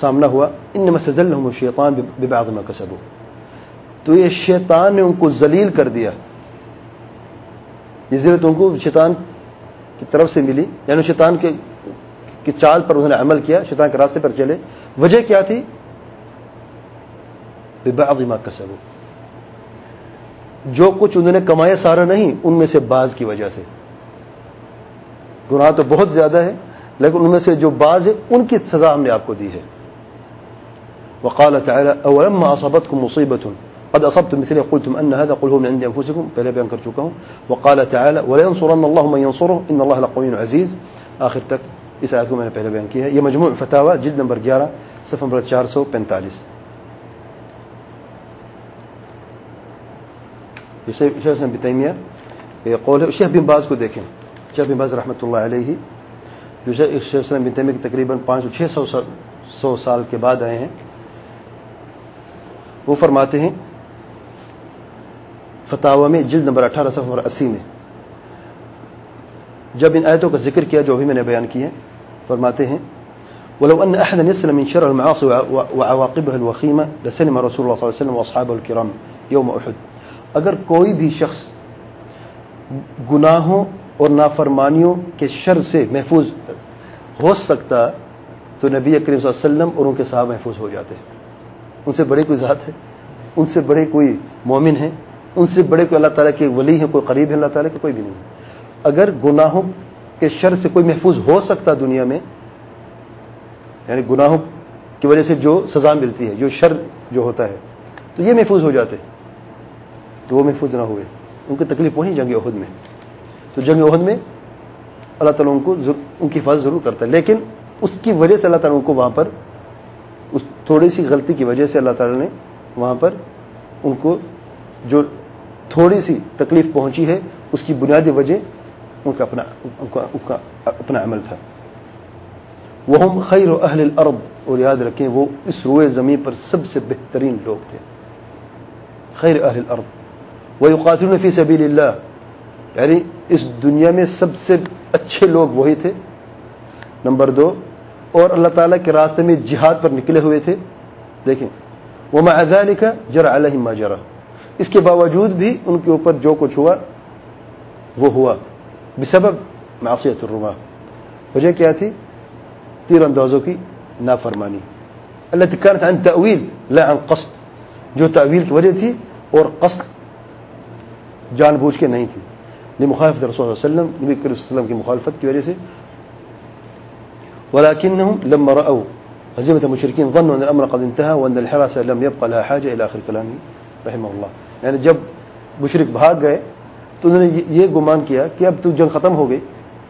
سامنا ہوا ان میں شیطان ببعض ما کسبوا تو یہ شیطان نے ان کو ذلیل کر دیا۔ یہ ضرورت ان کو شیطان کی طرف سے ملی یعنی شیطان کے، کی چال پر انہوں نے عمل کیا، شیطان کے راستے پر چلے۔ وجہ کیا تھی؟ ما کسبوا۔ جو کچھ انہوں نے کمایا سارا نہیں، ان میں سے بعض کی وجہ سے۔ گناہ تو بہت زیادہ ہے، لیکن ان میں سے جو بعض ہے ان کی سزا ہم نے آپ کو دی ہے۔ وقال تعالى اولما اصابتكم مصيبه قد اصبتم مثل قلتم ان هذا قل هو من عند انفسكم پہلے بیان کر چکا ہوں۔ وقال تعالى ولا ينصرن الله من ينصره ان الله لقوي عزيز۔ اخر تک اس آیت کو میں نے پہلے بیان کیا ہے۔ یہ مجموع فتاوا جلد نمبر 11 صفحہ نمبر 445 شیخ بن تیمیہ، یہ قول ہے۔ شیخ بن باز کو دیکھیں۔ شیخ بن باز رحمۃ اللہ علیہ، جو شیخ بن تیمیہ تقریباً پانچ سو چھ سو سو سال کے بعد آئے ہیں۔ وہ فرماتے ہیں فتح میں جلد نمبر اٹھارہ سو نمبر اسی میں۔ جب ان آیتوں کا ذکر کیا، جو بھی میں نے بیان کیے فرماتے ہیں، ولو ان احدا يسلم من شر المعاصي وعواقبها الوخيمه لسلم رسول الله صلى الله عليه وسلم واصحابه الكرام يوم احد اگر کوئی بھی شخص گناہوں اور نافرمانیوں کے شر سے محفوظ ہو سکتا، تو نبی کریم صلی اللہ علیہ وسلم اور ان کے صحابہ محفوظ ہو جاتے ان سے بڑے کوئی ذات ہے؟ ان سے بڑے کوئی مومن ہیں؟ ان سے بڑے کوئی اللہ تعالیٰ کے ولی ہیں، کوئی قریب ہے اللہ تعالیٰ کے؟ کوئی بھی نہیں۔ اگر گناہوں کے شر سے کوئی محفوظ ہو سکتا دنیا میں یعنی گناہوں کی وجہ سے جو سزا ملتی ہے، جو شر جو ہوتا ہے، تو یہ محفوظ ہو جاتے تو وہ محفوظ نہ ہوئے۔ ان کی تکلیف پہنچی جنگ عہد میں۔ تو جنگ عہد میں اللہ تعالیٰ ان کو ان کی حفاظت ضرور کرتا ہے۔ لیکن اس کی وجہ سے اللہ تعالیٰ ان کو وہاں پر، اس تھوڑی سی غلطی کی وجہ سے اللہ تعالیٰ نے وہاں پر ان کو جو تھوڑی سی تکلیف پہنچی ہے، اس کی بنیادی وجہ ان کا اپنا ان کا اپنا عمل تھا۔ وہ ہم خیر و اہل العرب اور یاد رکھیں وہ اس روئے زمین پر سب سے بہترین لوگ تھے۔ خیر اہل العرب وہ قاتل فی سبیل اللہ۔ یعنی اس دنیا میں سب سے اچھے لوگ وہی تھے۔ نمبر دو، اور اللہ تعالیٰ کے راستے میں جہاد پر نکلے ہوئے تھے۔ دیکھیں وہ میں لکھا جرا الحما جرا اس کے باوجود بھی ان کے اوپر جو کچھ ہوا، وہ ہوا۔ بسبب معصیت الرما وجہ کیا تھی؟ تیر اندازوں کی نافرمانی۔ اللہ تکارت عن تعویل لا عن قصد۔ جو تعویل کی وجہ تھی اور قصد جان بوجھ کے نہیں تھی۔ مخالفت رسول اللہ علیہ وسلم، نبی کریم صلی اللہ علیہ وسلم کی مخالفت کی وجہ سے۔ ولكنهم لما رأوا هزيمة المشركين ظنوا أن الأمر قد انتهى وأن الحراسة لم يبقى لها حاجة إلى آخر كلامه رحمه الله۔ یعنی جب مشرق بھاگ گئے تو انہوں نے یہ گمان کیا کہ اب تو جنگ ختم ہو گئی۔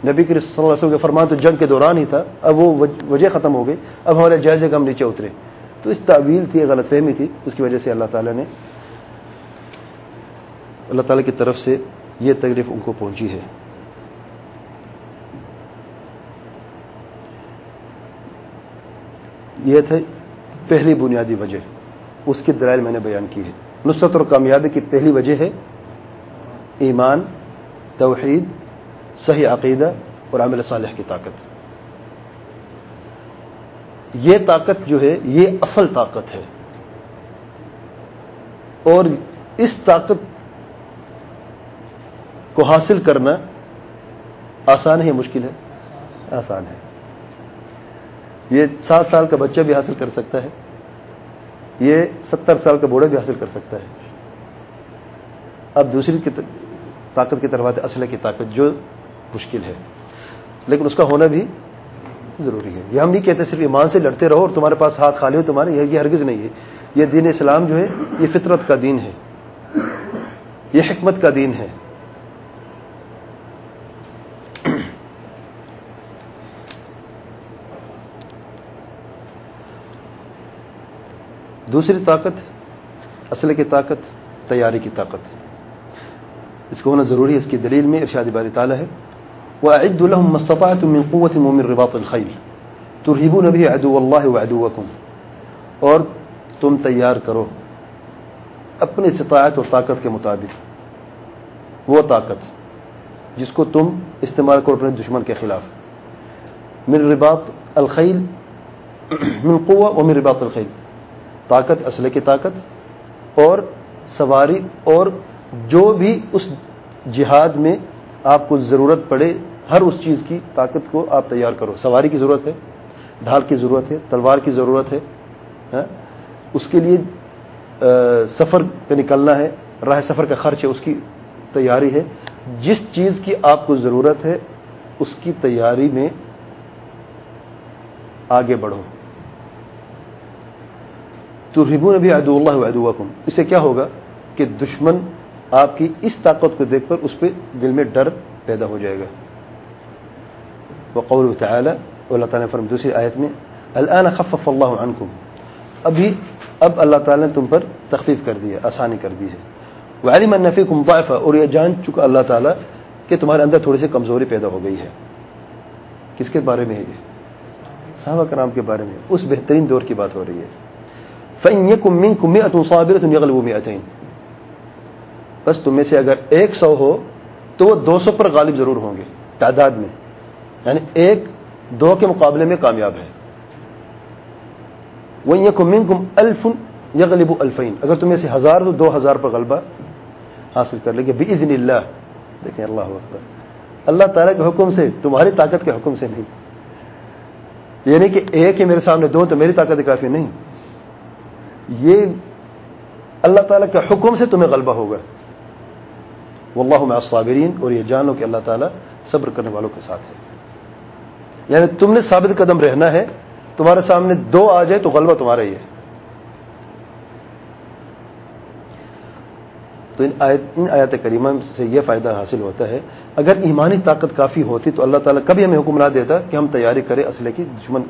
نبی صلی اللہ علیہ وسلم کے فرمان تو جنگ کے دوران ہی تھا، اب وہ وجہ ختم ہو گئی۔ اب ہمارے جائزے کا ہم نیچے اترے۔ تو اس تعویل تھی، غلط فہمی تھی۔ اس کی وجہ سے اللہ تعالیٰ نے اللہ تعالیٰ کی طرف سے یہ تکلیف ان کو پہنچی ہے۔ یہ تھے پہلی بنیادی وجہ۔ اس کی دلائل میں نے بیان کی ہے۔ نصرت اور کامیابی کی پہلی وجہ ہے ایمان، توحید، صحیح عقیدہ اور عامل صالح کی طاقت۔ یہ طاقت جو ہے، یہ اصل طاقت ہے۔ اور اس طاقت کو حاصل کرنا آسان ہے مشکل ہے؟ آسان ہے۔ یہ سات سال کا بچہ بھی حاصل کر سکتا ہے۔ یہ ستر سال کا بوڑھا بھی حاصل کر سکتا ہے۔ اب دوسری طاقت کی طرف آتے اسلحے کی طاقت جو مشکل ہے۔ لیکن اس کا ہونا بھی ضروری ہے۔ یہ ہم نہیں کہتے صرف ایمان سے لڑتے رہو اور تمہارے پاس ہاتھ خالی ہو، تمہارے یہ ہرگز نہیں ہے۔ یہ دین اسلام جو ہے، یہ فطرت کا دین ہے۔ یہ حکمت کا دین ہے۔ دوسری طاقت اصل کی طاقت، تیاری کی طاقت۔ اس کو ہونا ضروری ہے، اس کی دلیل میں ارشاد باری تعالیٰ ہے۔ وہ عد الحم مصطفیٰ تم قوت مومن رباط الخیل ترہیبو نبی ادو اللہ ادو اور تم تیار کرو اپنی استطاعت اور طاقت کے مطابق۔ وہ طاقت جس کو تم استعمال کرو اپنے دشمن کے خلاف۔ من رباط الخیل من قوة ومن رباط الخیل طاقت اسلحے کی طاقت اور سواری اور جو بھی اس جہاد میں آپ کو ضرورت پڑے، ہر اس چیز کی طاقت کو آپ تیار کرو۔ سواری کی ضرورت ہے، ڈھال کی ضرورت ہے، تلوار کی ضرورت ہے ہاں؟ اس کے لیے سفر پہ نکلنا ہے، راہ سفر کا خرچ ہے، اس کی تیاری ہے۔ جس چیز کی آپ کو ضرورت ہے، اس کی تیاری میں آگے بڑھو۔ تو ربو نبی ادو اللہ ادو اس سے کیا ہوگا کہ دشمن آپ کی اس طاقت کو دیکھ کر اس پہ دل میں ڈر پیدا ہو جائے گا۔ وہ قول تعالی، اللہ تعالیٰ نے فرم دوسری آیت میں، الان خفف اللہ عنکم۔ ابھی، اب اللہ تعالیٰ نے تم پر تخفیف کر دی ہے، آسانی کر دی ہے۔ وہ علم نفی کمفائفہ اور یہ جان چکا اللہ تعالیٰ کہ تمہارے اندر تھوڑی سی کمزوری پیدا ہو گئی ہے۔ کس کے بارے میں ہے یہ؟ صحابہ کرام کے بارے میں۔ اس بہترین دور کی بات ہو رہی ہے۔ فإن يكن منكم مئة صابرة يغلبوا مئتين۔ بس تم میں سے اگر ایک سو ہو تو وہ دو سو پر غالب ضرور ہوں گے تعداد میں۔ یعنی ایک دو کے مقابلے میں کامیاب ہے۔ وہ یہ کمنگ کم الفن یا غلیب الفین اگر تمہیں سے ہزار تو دو ہزار پر غلبہ حاصل کر لے گے بزن اللہ دیکھیں اللہ اکبر۔ اللہ تعالیٰ کے حکم سے، تمہاری طاقت کے حکم سے نہیں۔ یعنی کہ ایک ہی میرے سامنے، دو تو میری طاقت کافی نہیں۔ یہ اللہ تعالیٰ کے حکم سے تمہیں غلبہ ہوگا۔ واللہ مع الصابرین اور یہ جانو کہ اللہ تعالیٰ صبر کرنے والوں کے ساتھ ہے۔ یعنی تم نے ثابت قدم رہنا ہے، تمہارے سامنے دو آ جائے تو غلبہ تمہارا ہی ہے۔ تو ان آیت، ان آیات کریمہ سے یہ فائدہ حاصل ہوتا ہے، اگر ایمانی طاقت کافی ہوتی تو اللہ تعالیٰ کبھی ہمیں حکم نہ دیتا کہ ہم تیاری کریں اسلحے کی دشمن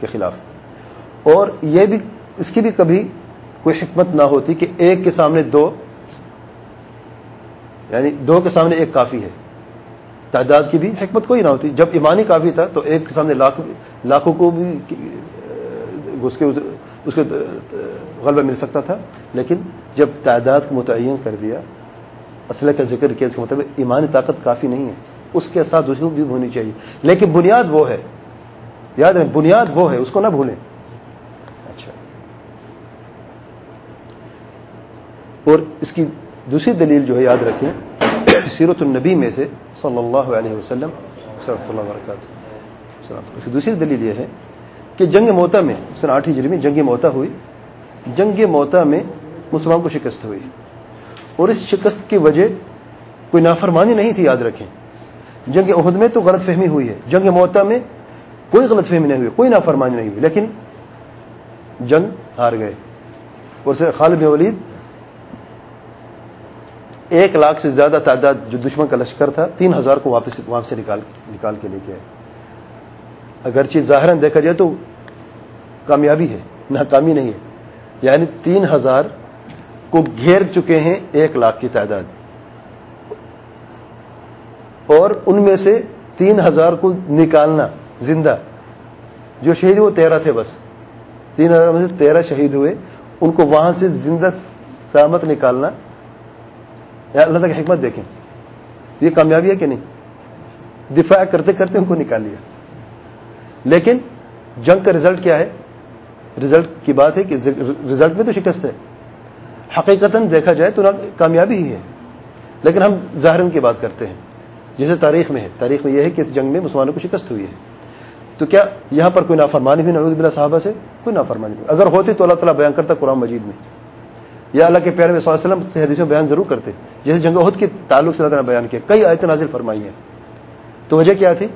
کے خلاف۔ اور یہ بھی، اس کی بھی کبھی کوئی حکمت نہ ہوتی کہ ایک کے سامنے دو یعنی دو کے سامنے ایک کافی ہے۔ تعداد کی بھی حکمت کوئی نہ ہوتی۔ جب ایمانی کافی تھا تو ایک کے سامنے لاکھ لاکھوں کو بھی اس کے اس کو غلبہ مل سکتا تھا۔ لیکن جب تعداد کو متعین کر دیا اسلحہ کا ذکر کیا، اس کا مطلب ایمانی طاقت کافی نہیں ہے۔ اس کے ساتھ دوسروں بھی ہونی چاہیے۔ لیکن بنیاد وہ ہے۔ یاد رہیں بنیاد وہ ہے، اس کو نہ بھولیں۔ اچھا۔ اور اس کی دوسری دلیل جو ہے یاد رکھیں سیرت النبی میں سے صلی اللہ علیہ وسلم صلی اللہ وبرکاتہ اس کی دوسری دلیل یہ ہے کہ جنگ موتا میں، سن آٹھ ہجری میں جنگ موتا ہوئی۔ جنگ موتا میں مسلمان کو شکست ہوئی۔ اور اس شکست کی وجہ کوئی نافرمانی نہیں تھی، یاد رکھیں۔ جنگ عہد میں تو غلط فہمی ہوئی ہے۔ جنگ موتا میں کوئی غلط فہمی نہیں ہوئی، کوئی نافرمانی نہیں ہوئی، لیکن جنگ ہار گئے۔ اور خالد ولید ایک لاکھ سے زیادہ تعداد جو دشمن کا لشکر تھا، تین ہزار کو واپس وہاں سے نکال نکال کے لے کے آئے۔ اگرچہ ظاہر دیکھا جائے تو کامیابی ہے، ناکامی نہیں ہے۔ یعنی تین ہزار کو گھیر چکے ہیں ایک لاکھ کی تعداد۔ اور ان میں سے تین ہزار کو نکالنا زندہ۔ جو شہید وہ تیرہ تھے بس۔ تین ہزار میں سے تیرہ شہید ہوئے، ان کو وہاں سے زندہ سامت نکالنا۔ یا اللہ کی حکمت دیکھیں۔ یہ کامیابی ہے کہ نہیں؟ دفاع کرتے کرتے ان کو نکال لیا۔ لیکن جنگ کا رزلٹ کیا ہے؟ رزلٹ کی بات ہے کہ رزلٹ میں تو شکست ہے۔ حقیقت دیکھا جائے تو کامیابی ہی ہے۔ لیکن ہم ظاہر کی بات کرتے ہیں۔ جیسے تاریخ میں ہے۔ تاریخ میں یہ ہے کہ اس جنگ میں مسلمانوں کو شکست ہوئی ہے۔ تو کیا یہاں پر کوئی نافرمانی بھی نوز بلا صحابہ سے کوئی نافرمانی بھی اگر ہوتی تو اللہ تعالیٰ بیان کرتا قرآن مجید میں۔ یا اللہ کے پیارے میں صلی اللہ علیہ وسلم سے حدیث میں بیان ضرور کرتے۔ جیسے جنگ عہد کے تعلق سے اللہ نے بیان کیا، کئی آیتیں نازل فرمائی ہیں۔ تو وجہ کیا تھی؟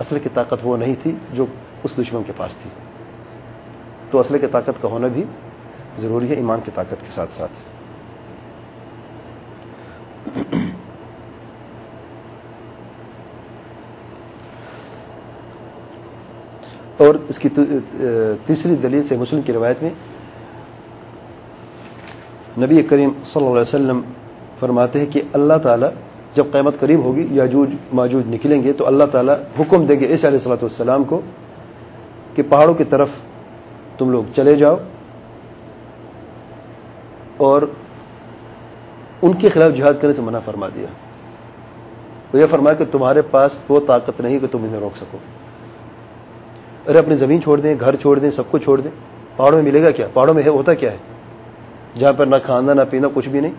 اصل کی طاقت وہ نہیں تھی جو اس دشمن کے پاس تھی۔ تو اصل کی طاقت کا ہونا بھی ضروری ہے، ایمان کی طاقت کے ساتھ ساتھ۔ اور اس کی تیسری دلیل سے مسلم کی روایت میں نبی کریم صلی اللہ علیہ وسلم فرماتے ہیں کہ اللہ تعالیٰ جب قیمت قریب ہوگی، یاجوج، ماجوج نکلیں گے، تو اللہ تعالیٰ حکم دے گے ایسے علیہ السلاۃ والسلام کو کہ پہاڑوں کی طرف تم لوگ چلے جاؤ اور ان کے خلاف جہاد کرنے سے منع فرما دیا۔ وہ یہ فرمایا کہ تمہارے پاس وہ طاقت نہیں کہ تم انہیں روک سکو۔ ارے، اپنی زمین چھوڑ دیں، گھر چھوڑ دیں، سب کو چھوڑ دیں۔ پہاڑوں میں ملے گا کیا؟ پہاڑوں میں ہے، ہوتا کیا ہے؟ جہاں پر نہ کھانا، نہ پینا، کچھ بھی نہیں۔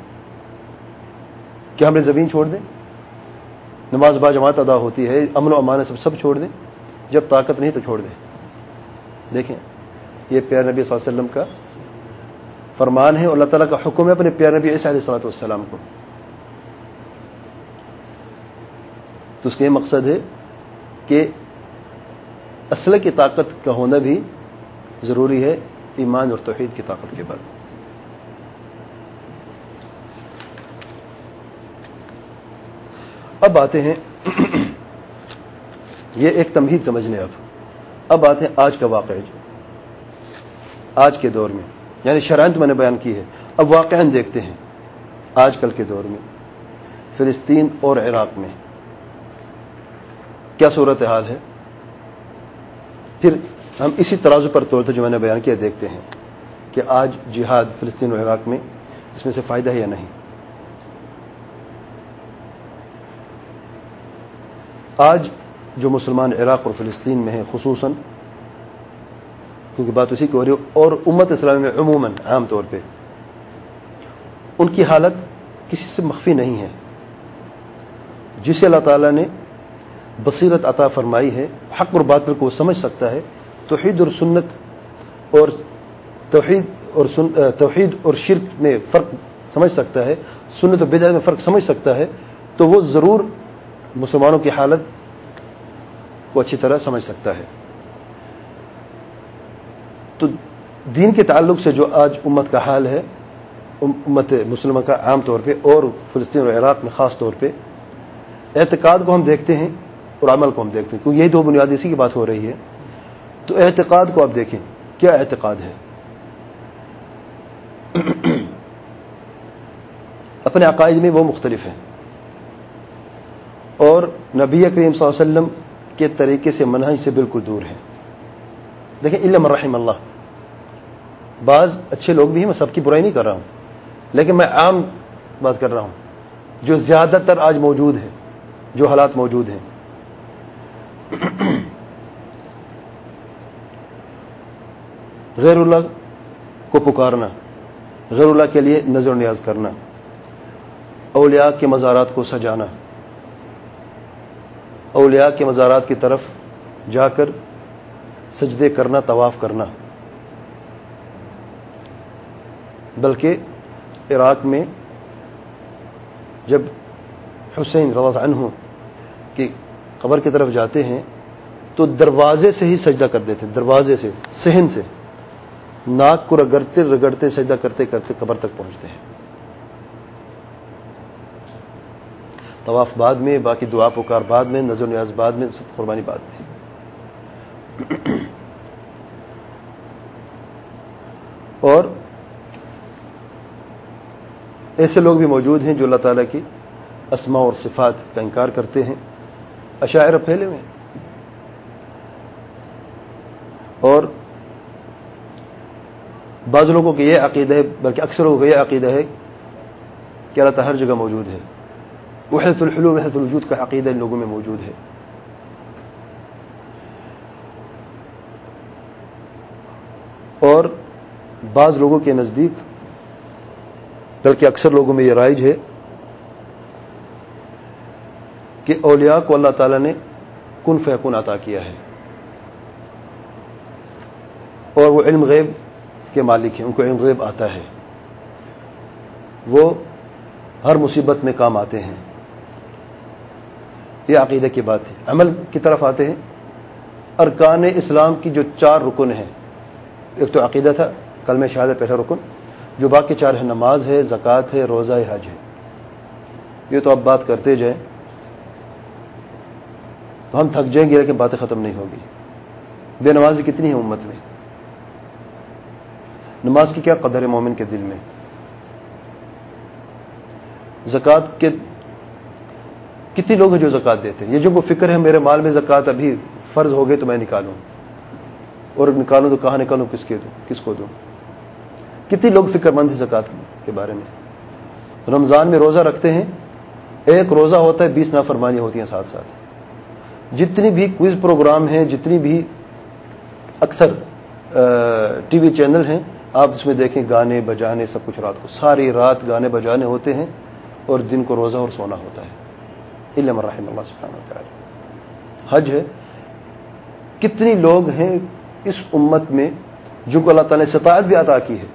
کیا ہم نے زمین چھوڑ دیں؟ نماز با جماعت ادا ہوتی ہے، امن و امان سب سب چھوڑ دیں؟ جب طاقت نہیں تو چھوڑ دیں۔ دیکھیں، یہ پیار نبی صلی اللہ علیہ وسلم کا فرمان ہے اور اللہ تعالیٰ کا حکم ہے اپنے پیار نبی علیہ صلاحت والسلام کو۔ تو اس کا یہ مقصد ہے کہ اسلح کی طاقت کا ہونا بھی ضروری ہے، ایمان اور توحید کی طاقت کے بعد۔ اب آتے ہیں یہ ایک تمہید سمجھنے اب اب آتے ہیں آج کا واقعہ جو۔ آج کے دور میں یعنی شرائط میں نے بیان کی ہے۔ اب واقع دیکھتے ہیں۔ آج کل کے دور میں، فلسطین اور عراق میں۔ کیا صورت حال ہے؟ پھر ہم اسی ترازو پر توڑتے جو میں نے بیان کیا، دیکھتے ہیں کہ آج جہاد فلسطین اور عراق میں اس میں سے فائدہ ہے یا نہیں۔ آج جو مسلمان عراق اور فلسطین میں ہیں، خصوصاً، کیونکہ بات اسی کی ہو رہی ہے، اور امت اسلامی میں عموماً عام طور پہ، ان کی حالت کسی سے مخفی نہیں ہے۔ جسے اللہ تعالیٰ نے بصیرت عطا فرمائی ہے، حق اور باطل کو سمجھ سکتا ہے، توحید اور سنت اور توحید اور سن توحید اور شرک میں فرق سمجھ سکتا ہے، سنت و بدعت میں فرق سمجھ سکتا ہے، تو وہ ضرور مسلمانوں کی حالت کو اچھی طرح سمجھ سکتا ہے۔ تو دین کے تعلق سے جو آج امت کا حال ہے امت مسلمہ کا عام طور پہ اور فلسطین اور عراق میں خاص طور پہ، اعتقاد کو ہم دیکھتے ہیں اور عمل کو ہم دیکھتے ہیں۔ کیونکہ یہی دو بنیادی اسی کی بات ہو رہی ہے۔ تو اعتقاد کو آپ دیکھیں، کیا اعتقاد ہے؟ اپنے عقائد میں وہ مختلف ہیں۔ اور نبی کریم صلی اللہ علیہ وسلم کے طریقے سے منہج سے بالکل دور ہیں۔ دیکھیں، علم الرحم اللہ۔ بعض اچھے لوگ بھی ہیں، میں سب کی برائی نہیں کر رہا ہوں، لیکن میں عام بات کر رہا ہوں۔ جو زیادہ تر آج موجود ہے جو حالات موجود ہیں۔ غیر اللہ کو پکارنا، غیر اللہ کے لیے نظر نیاز کرنا، اولیاء کے مزارات کو سجانا۔ اولیاء کے مزارات کی طرف جا کر سجدے کرنا، طواف کرنا۔ بلکہ عراق میں جب حسین رضا عنہ کی قبر کی طرف جاتے ہیں، تو دروازے سے ہی سجدہ کر دیتے دروازے سے سہن سے۔ ناک کو رگڑتے رگڑتے، سجدہ کرتے کرتے قبر تک پہنچتے ہیں۔ طواف بعد میں، باقی دعا پکار بعد میں، نظر نیاز بعد میں، سب قربانی بعد میں۔ اور ایسے لوگ بھی موجود ہیں جو اللہ تعالیٰ کی اسما اور صفات کا انکار کرتے ہیں اشاعر پھیلے ہوئے اور بعض لوگوں کو یہ عقیدہ ہے، بلکہ اکثر لوگوں کو یہ عقیدہ ہے کہ اللہ تعالیٰ ہر جگہ موجود ہے۔ وحدت الحلو وحدت الوجود کا عقیدہ ان لوگوں میں موجود ہے اور بعض لوگوں کے نزدیک، بلکہ اکثر لوگوں میں یہ رائج ہے، کہ اولیاء کو اللہ تعالی نے کن فیکن عطا کیا ہے۔ اور وہ علم غیب کے مالک ہیں، ان کو علم غیب آتا ہے۔ وہ ہر مصیبت میں کام آتے ہیں۔ یہ عقیدہ کی بات ہے۔ عمل کی طرف آتے ہیں۔ ارکان اسلام کی جو چار رکن ہیں۔ ایک تو عقیدہ تھا، کل میں شاید پہلا رکن۔ جو باقی چار ہے نماز ہے، زکوٰۃ ہے، روزہ ہے، حج ہے۔ یہ تو اب بات کرتے جائیں۔ تو ہم تھک جائیں گے، لیکن باتیں ختم نہیں ہوگی۔ بے نمازی کتنی ہے امت میں؟ نماز کی کیا قدر ہے مومن کے دل میں؟ زکوٰۃ کے کتنی لوگ ہیں جو زکات دیتے ہیں؟ یہ جو وہ فکر ہے میرے مال میں زکات ابھی فرض ہو گئے تو میں نکالوں۔ اور نکالوں تو کہاں نکالوں؟ کس کے دوں؟ کس کو دوں؟ کتنی لوگ فکر مند ہیں زکات کے بارے میں؟ رمضان میں روزہ رکھتے ہیں، ایک روزہ ہوتا ہے، بیس نافرمانی ہوتی ہیں ساتھ ساتھ۔ جتنی بھی کوئز پروگرام ہیں، جتنی بھی اکثر ٹی وی چینل ہیں، آپ اس میں دیکھیں گانے بجانے سب کچھ رات کو۔ ساری رات گانے بجانے ہوتے ہیں اور دن کو روزہ اور سونا ہوتا ہے۔ علم رحم اللہ سبحانہ تعالی حج ہے۔ کتنی لوگ ہیں اس امت میں جو کو اللہ تعالی نے ستایت بھی عطا کی ہے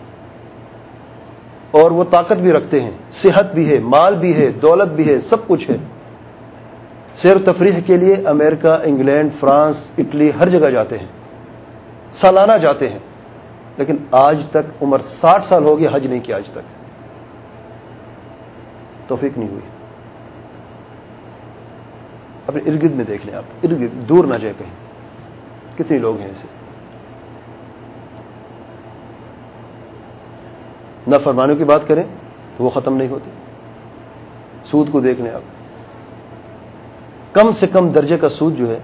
اور وہ طاقت بھی رکھتے ہیں، صحت بھی ہے، مال بھی ہے، دولت بھی ہے، سب کچھ ہے۔ سیر و تفریح کے لیے امریکہ، انگلینڈ، فرانس، اٹلی ہر جگہ جاتے ہیں۔ سالانہ جاتے ہیں۔ لیکن آج تک عمر ساٹھ سال ہو گیا حج نہیں کیا آج تک۔ توفیق نہیں ہوئی۔ اپنے ارد میں دیکھ لیں آپ۔ ارد دور نہ جائے کہیں۔ کتنے لوگ ہیں اسے نہ فرمانوں کی بات کریں تو وہ ختم نہیں ہوتی۔ سود کو دیکھ لیں آپ۔ کم سے کم درجے کا سود جو ہے،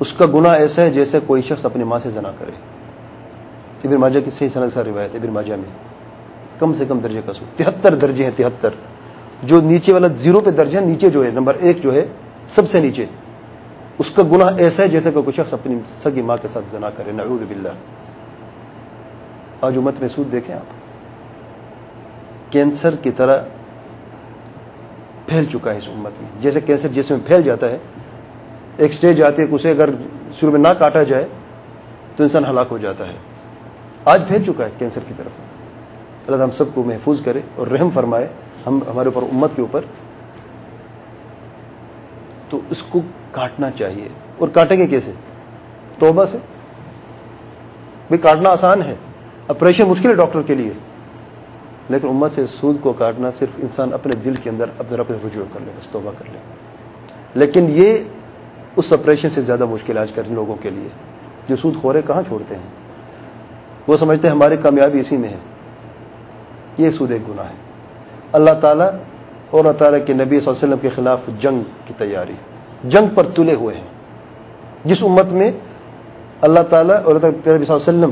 اس کا گنا ایسا ہے جیسے کوئی شخص اپنی ماں سے زنا کرے۔ ابن ماجہ کی صحیح سنت سا روایت ہے، ابن ماجہ میں۔ کم سے کم درجے کا سود۔ تہتر درجے ہیں، تہتر۔ جو نیچے والا زیرو پہ درج ہے، نیچے جو ہے، نمبر ایک جو ہے، سب سے نیچے۔ اس کا گناہ ایسا ہے جیسے کہ کوئی شخص اپنی سگی ماں کے ساتھ زنا کرے۔ نعوذ باللہ۔ آج امت میں سود دیکھیں آپ۔ کینسر کی طرح پھیل چکا ہے اس امت میں۔ جیسے کینسر جس میں پھیل جاتا ہے، ایک سٹیج آتی ہے اسے اگر شروع میں نہ کاٹا جائے تو انسان ہلاک ہو جاتا ہے۔ آج پھیل چکا ہے کینسر کی طرف۔ اللہ ہم سب کو محفوظ کرے اور رحم فرمائے۔ ہم ہمارے اوپر، امت کے اوپر، تو اس کو کاٹنا چاہیے۔ اور کاٹیں گے کیسے؟ توبہ سے۔ بھی کاٹنا آسان ہے۔ آپریشن مشکل ہے ڈاکٹر کے لیے۔ لیکن امت سے سود کو کاٹنا صرف انسان اپنے دل کے اندر، اپنے رب رجوع کر لے، بس توبہ کر لے۔ لیکن یہ اس آپریشن سے زیادہ مشکل آج کر لوگوں کے لیے۔ جو سود خورے کہاں چھوڑتے ہیں؟ وہ سمجھتے ہیں ہماری کامیابی اسی میں ہے۔ یہ سود ایک گناہ ہے۔ اللہ تعالیٰ اور اللہ تعالیٰ کے نبی صلی اللہ علیہ وسلم کے خلاف جنگ کی تیاری جنگ پر تلے ہوئے ہیں۔ جس امت میں اللہ تعالیٰ اور نبی صلی اللہ علیہ وسلم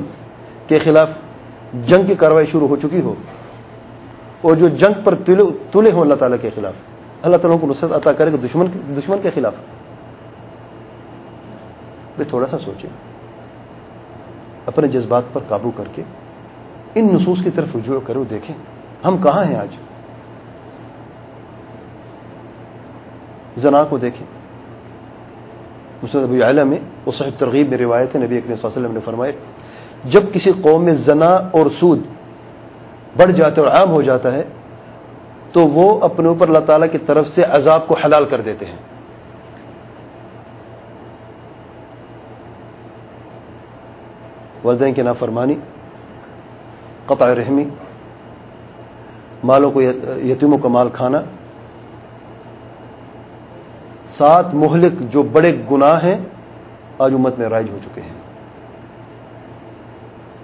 کے خلاف جنگ کی کاروائی شروع ہو چکی ہو اور جو جنگ پر تلے ہوں اللہ تعالیٰ کے خلاف، اللہ تعالیٰ کو نصرت عطا کرے گا دشمن دشمن کے خلاف۔ بھی تھوڑا سا سوچیں۔ اپنے جذبات پر قابو کر کے ان نصوص کی طرف رجوع کرو، دیکھیں۔ ہم کہاں ہیں آج؟ زنا کو دیکھیں۔ مسلم ابی عالم میں وہ صحیح ترغیب میں روایت ہے، نبی اکرم صلی اللہ علیہ وسلم نے فرمائے جب کسی قوم میں زنا اور سود بڑھ جاتا ہے اور عام ہو جاتا ہے، تو وہ اپنے اوپر اللہ تعالی کی طرف سے عذاب کو حلال کر دیتے ہیں۔ والدین کی نافرمانی، قطع رحمی، مالوں کو یتیموں کا مال کھانا سات مہلک جو بڑے گناہ ہیں، آج امت میں رائج ہو چکے ہیں۔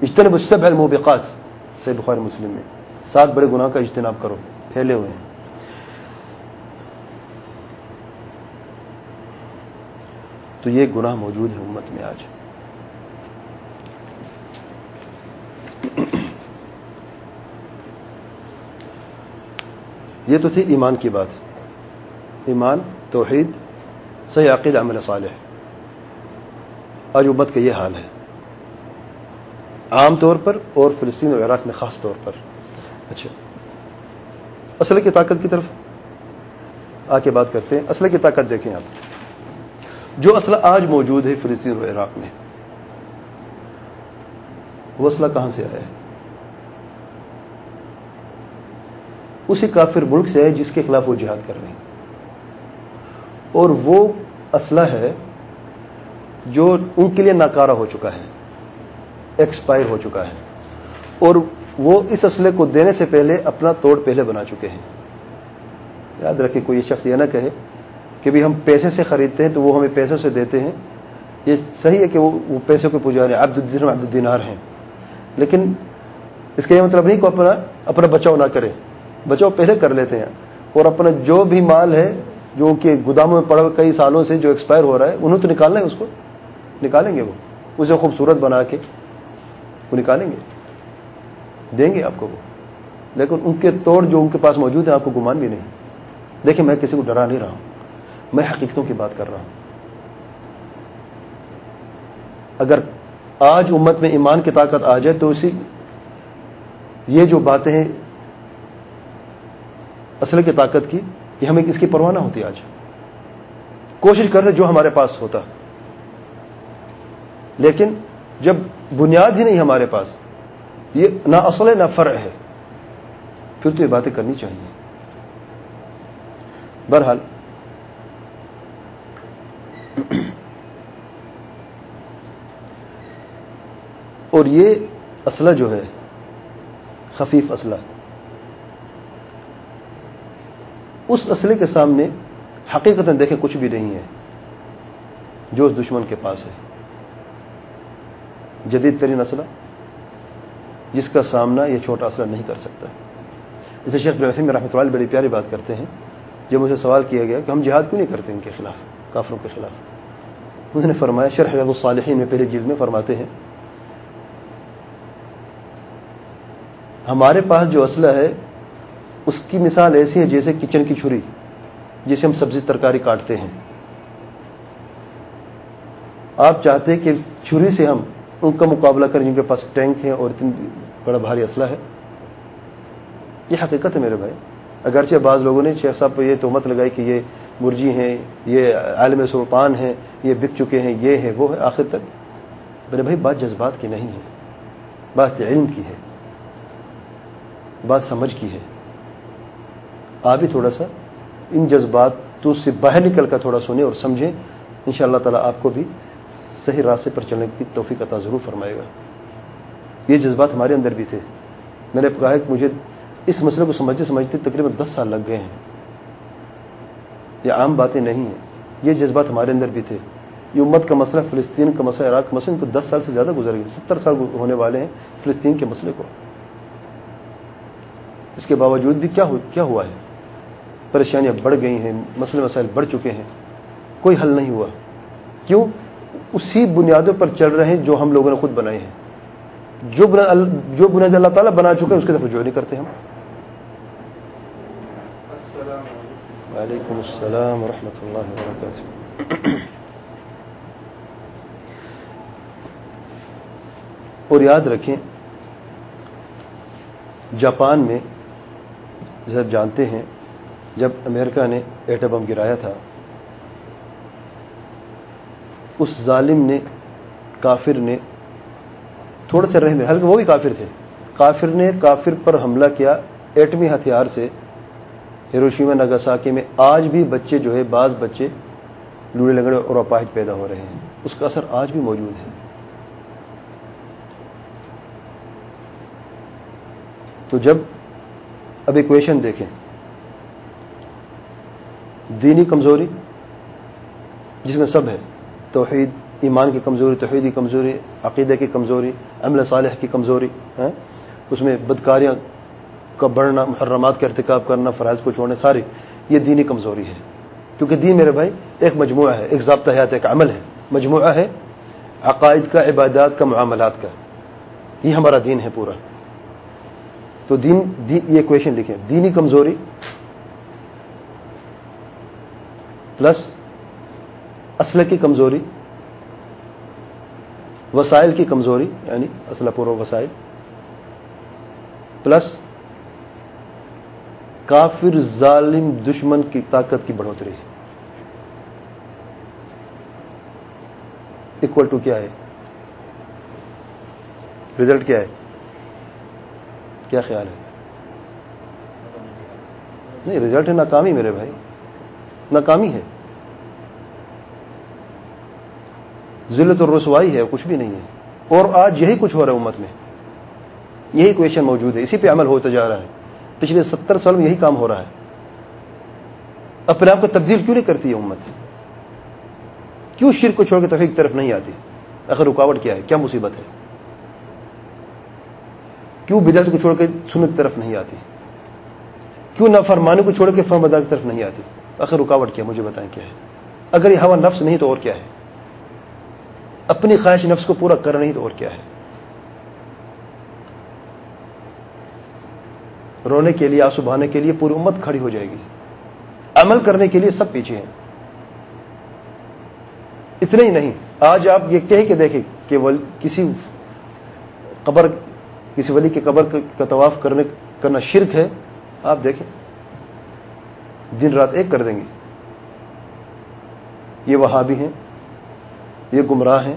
اجتنب السبع الموبقات سے بخار مسلم میں۔ سات بڑے گناہ کا اجتناب کرو، پھیلے ہوئے ہیں۔ تو یہ گناہ موجود ہے امت میں آج۔ یہ تو تھی ایمان کی بات۔ ایمان، توحید، صحیح عقید عمل صالح۔ آج امت کا یہ حال ہے۔ عام طور پر اور فلسطین اور عراق میں خاص طور پر۔ اچھا۔ اصل کی طاقت کی طرف آ کے بات کرتے ہیں۔ اصل کی طاقت دیکھیں آپ۔ جو اسلحہ آج موجود ہے فلسطین اور عراق میں، وہ اسلحہ کہاں سے آیا ہے؟ اسی کافر ملک سے ہے جس کے خلاف وہ جہاد کر رہے ہیں۔ اور وہ اسلحہ ہے جو ان کے لیے ناکارہ ہو چکا ہے ایکسپائر ہو چکا ہے۔ اور وہ اس اسلحے کو دینے سے پہلے اپنا توڑ پہلے بنا چکے ہیں۔ یاد رکھیں، کوئی شخص یہ نہ کہے کہ بھی ہم پیسے سے خریدتے ہیں تو وہ ہمیں پیسے سے دیتے ہیں۔ یہ صحیح ہے کہ وہ پیسے کو پجارے عبد الدین عبد الدینار ہیں۔ لیکن اس کا یہ مطلب نہیں کہ اپنا اپنا بچاؤ نہ کرے۔ بچاؤ پہلے کر لیتے ہیں۔ اور اپنا جو بھی مال ہے جو ان کے گوداموں میں پڑا کئی سالوں سے جو ایکسپائر ہو رہا ہے، انہوں تو نکالنا ہے اس کو۔ نکالیں گے وہ۔ اسے خوبصورت بنا کے وہ نکالیں گے۔ دیں گے آپ کو وہ۔ لیکن ان کے توڑ جو ان کے پاس موجود ہے آپ کو گمان بھی نہیں۔ دیکھیں، میں کسی کو ڈرا نہیں رہا ہوں۔ میں حقیقتوں کی بات کر رہا ہوں۔ اگر آج امت میں ایمان کی طاقت آ جائے تو اسی یہ جو باتیں ہیں، اصل کی طاقت کی یہ ہمیں اس کی پرواہ نہ ہوتی آج؟ کوشش کرتے جو ہمارے پاس ہوتا۔ لیکن جب بنیاد ہی نہیں ہمارے پاس، یہ نہ اصل ہے نہ فرع ہے، پھر تو یہ باتیں کرنی چاہیے۔ بہرحال، اور یہ اسلحہ جو ہے، خفیف اسلحہ۔ اس اسلحے کے سامنے حقیقت دیکھیں کچھ بھی نہیں ہے، جو اس دشمن کے پاس ہے۔ جدید ترین اسلحہ جس کا سامنا یہ چھوٹا اسلحہ نہیں کر سکتا۔ اسے شیخ میں رحمۃ اللہ بڑی پیاری بات کرتے ہیں، جب مجھے سوال کیا گیا کہ ہم جہاد کیوں نہیں کرتے ان کے خلاف، کافروں کے خلاف؟ انہوں نے فرمایا، شرح الصالحین میں پہلے جلد میں فرماتے ہیں، ہمارے پاس جو اسلحہ ہے اس کی مثال ایسی ہے جیسے کچن کی چھری، جسے ہم سبزی ترکاری کاٹتے ہیں۔ آپ چاہتے کہ چھری سے ہم ان کا مقابلہ کریں جن کے پاس ٹینک ہے اور اتنی بڑا بھاری اسلحہ ہے۔ یہ حقیقت ہے میرے بھائی۔ اگرچہ بعض لوگوں نے شیخ صاحب کو یہ تہمت لگائی کہ یہ مرجی ہیں، یہ عالم سلطان ہیں، یہ بک چکے ہیں، یہ ہے وہ ہے آخر تک میرے بھائی بات جذبات کی نہیں ہے، بات علم کی ہے، بات سمجھ کی ہے۔ آپ ہی تھوڑا سا ان جذبات تو سے باہر نکل کر تھوڑا سنیں اور سمجھیں۔ ان شاء اللہ تعالیٰ آپ کو بھی صحیح راستے پر چلنے کی توفیق عطا ضرور فرمائے گا۔ یہ جذبات ہمارے اندر بھی تھے۔ میں نے کہا کہ مجھے اس مسئلے کو سمجھتے سمجھتے تقریباً دس سال لگ گئے ہیں۔ یہ عام باتیں نہیں ہیں۔ یہ جذبات ہمارے اندر بھی تھے۔ یہ امت کا مسئلہ، فلسطین کا مسئلہ، عراق کا مسئلہ، ان کو دس سال سے زیادہ گزر گئے۔ ستر سال ہونے والے ہیں فلسطین کے مسئلے کو۔ اس کے باوجود بھی کیا ہوا ہے؟ پریشانیاں بڑھ گئی ہیں، مسئلے مسائل بڑھ چکے ہیں۔ کوئی حل نہیں ہوا۔ کیوں؟ اسی بنیادوں پر چل رہے ہیں جو ہم لوگوں نے خود بنائے ہیں۔ جو جو بنیاد اللہ تعالیٰ بنا چکے ہیں، اس کی طرف جو نہیں کرتے ہم۔ وعلیکم السلام ورحمۃ اللہ وبرکاتہ۔ اور یاد رکھیں، جاپان میں جب جانتے ہیں جب امریکہ نے ایٹم بم گرایا تھا، اس ظالم نے، کافر نے تھوڑے سے رحم حلق وہ بھی کافر تھے۔ کافر نے کافر پر حملہ کیا ایٹمی ہتھیار سے ہیروشیما نگاساکی میں۔ آج بھی بچے جو ہے، بعض بچے لوڑے لگڑے اور اپاہج پیدا ہو رہے ہیں۔ اس کا اثر آج بھی موجود ہے۔ تو جب اب ایکویشن دیکھیں دینی کمزوری، جس میں سب ہے توحید، ایمان کی کمزوری، توحید کی کمزوری عقیدے کی کمزوری، عمل صالح کی کمزوری ہاں؟ اس میں بدکاریاں کا بڑھنا، محرمات کا ارتکاب کرنا، فرائض کو چھوڑنے ساری یہ دینی کمزوری ہے کیونکہ دین میرے بھائی ایک مجموعہ ہے، ایک ضابطہ حیات، ایک عمل ہے۔ مجموعہ ہے عقائد کا، عبادات کا، معاملات کا۔ یہ ہمارا دین ہے پورا۔ تو دین یہ کویشن لکھیں۔ دینی کمزوری پلس اسلح کی کمزوری، وسائل کی کمزوری یعنی اسلح پورو وسائل، پلس کافر ظالم دشمن کی طاقت کی بڑھوتری۔ اکول ٹو کیا ہے؟ رزلٹ کیا ہے؟ کیا خیال ہے؟ نہیں رزلٹ ہے ناکامی میرے بھائی۔ ناکامی ہے۔ ذلت اور رسوائی ہے، کچھ بھی نہیں ہے۔ اور آج یہی کچھ ہو رہا ہے امت میں۔ یہی کویشن موجود ہے، اسی پہ عمل ہوتا جا رہا ہے۔ پچھلے ستر سال میں یہی کام ہو رہا ہے۔ اپنے آپ کو تبدیل کیوں نہیں کرتی ہے امت؟ کیوں شرک کو چھوڑ کے توفیق طرف نہیں آتی؟ اگر رکاوٹ کیا ہے؟ کیا مصیبت ہے؟ کیوں بدعت کو چھوڑ کے سنت طرف نہیں آتی؟ کیوں نافرمانی کو چھوڑ کے فہم ادا کی طرف نہیں آتی؟ آخر رکاوٹ کیا مجھے بتائیں کیا ہے؟ اگر یہ ہوا نفس نہیں تو اور کیا ہے؟ اپنی خواہش نفس کو پورا کر نہیں تو اور کیا ہے؟ رونے کے لیے، آنسو بہانے کے لیے پوری امت کھڑی ہو جائے گی۔ عمل کرنے کے لیے سب پیچھے ہیں۔ اتنے ہی نہیں۔ آج آپ یہ کہہ کے دیکھیں کہ کسی قبر، کسی ولی کے قبر کا طواف کرنے، کرنا شرک ہے، آپ دیکھیں۔ دن رات ایک کر دیں گے۔ یہ وہابی ہیں، یہ گمراہ ہیں،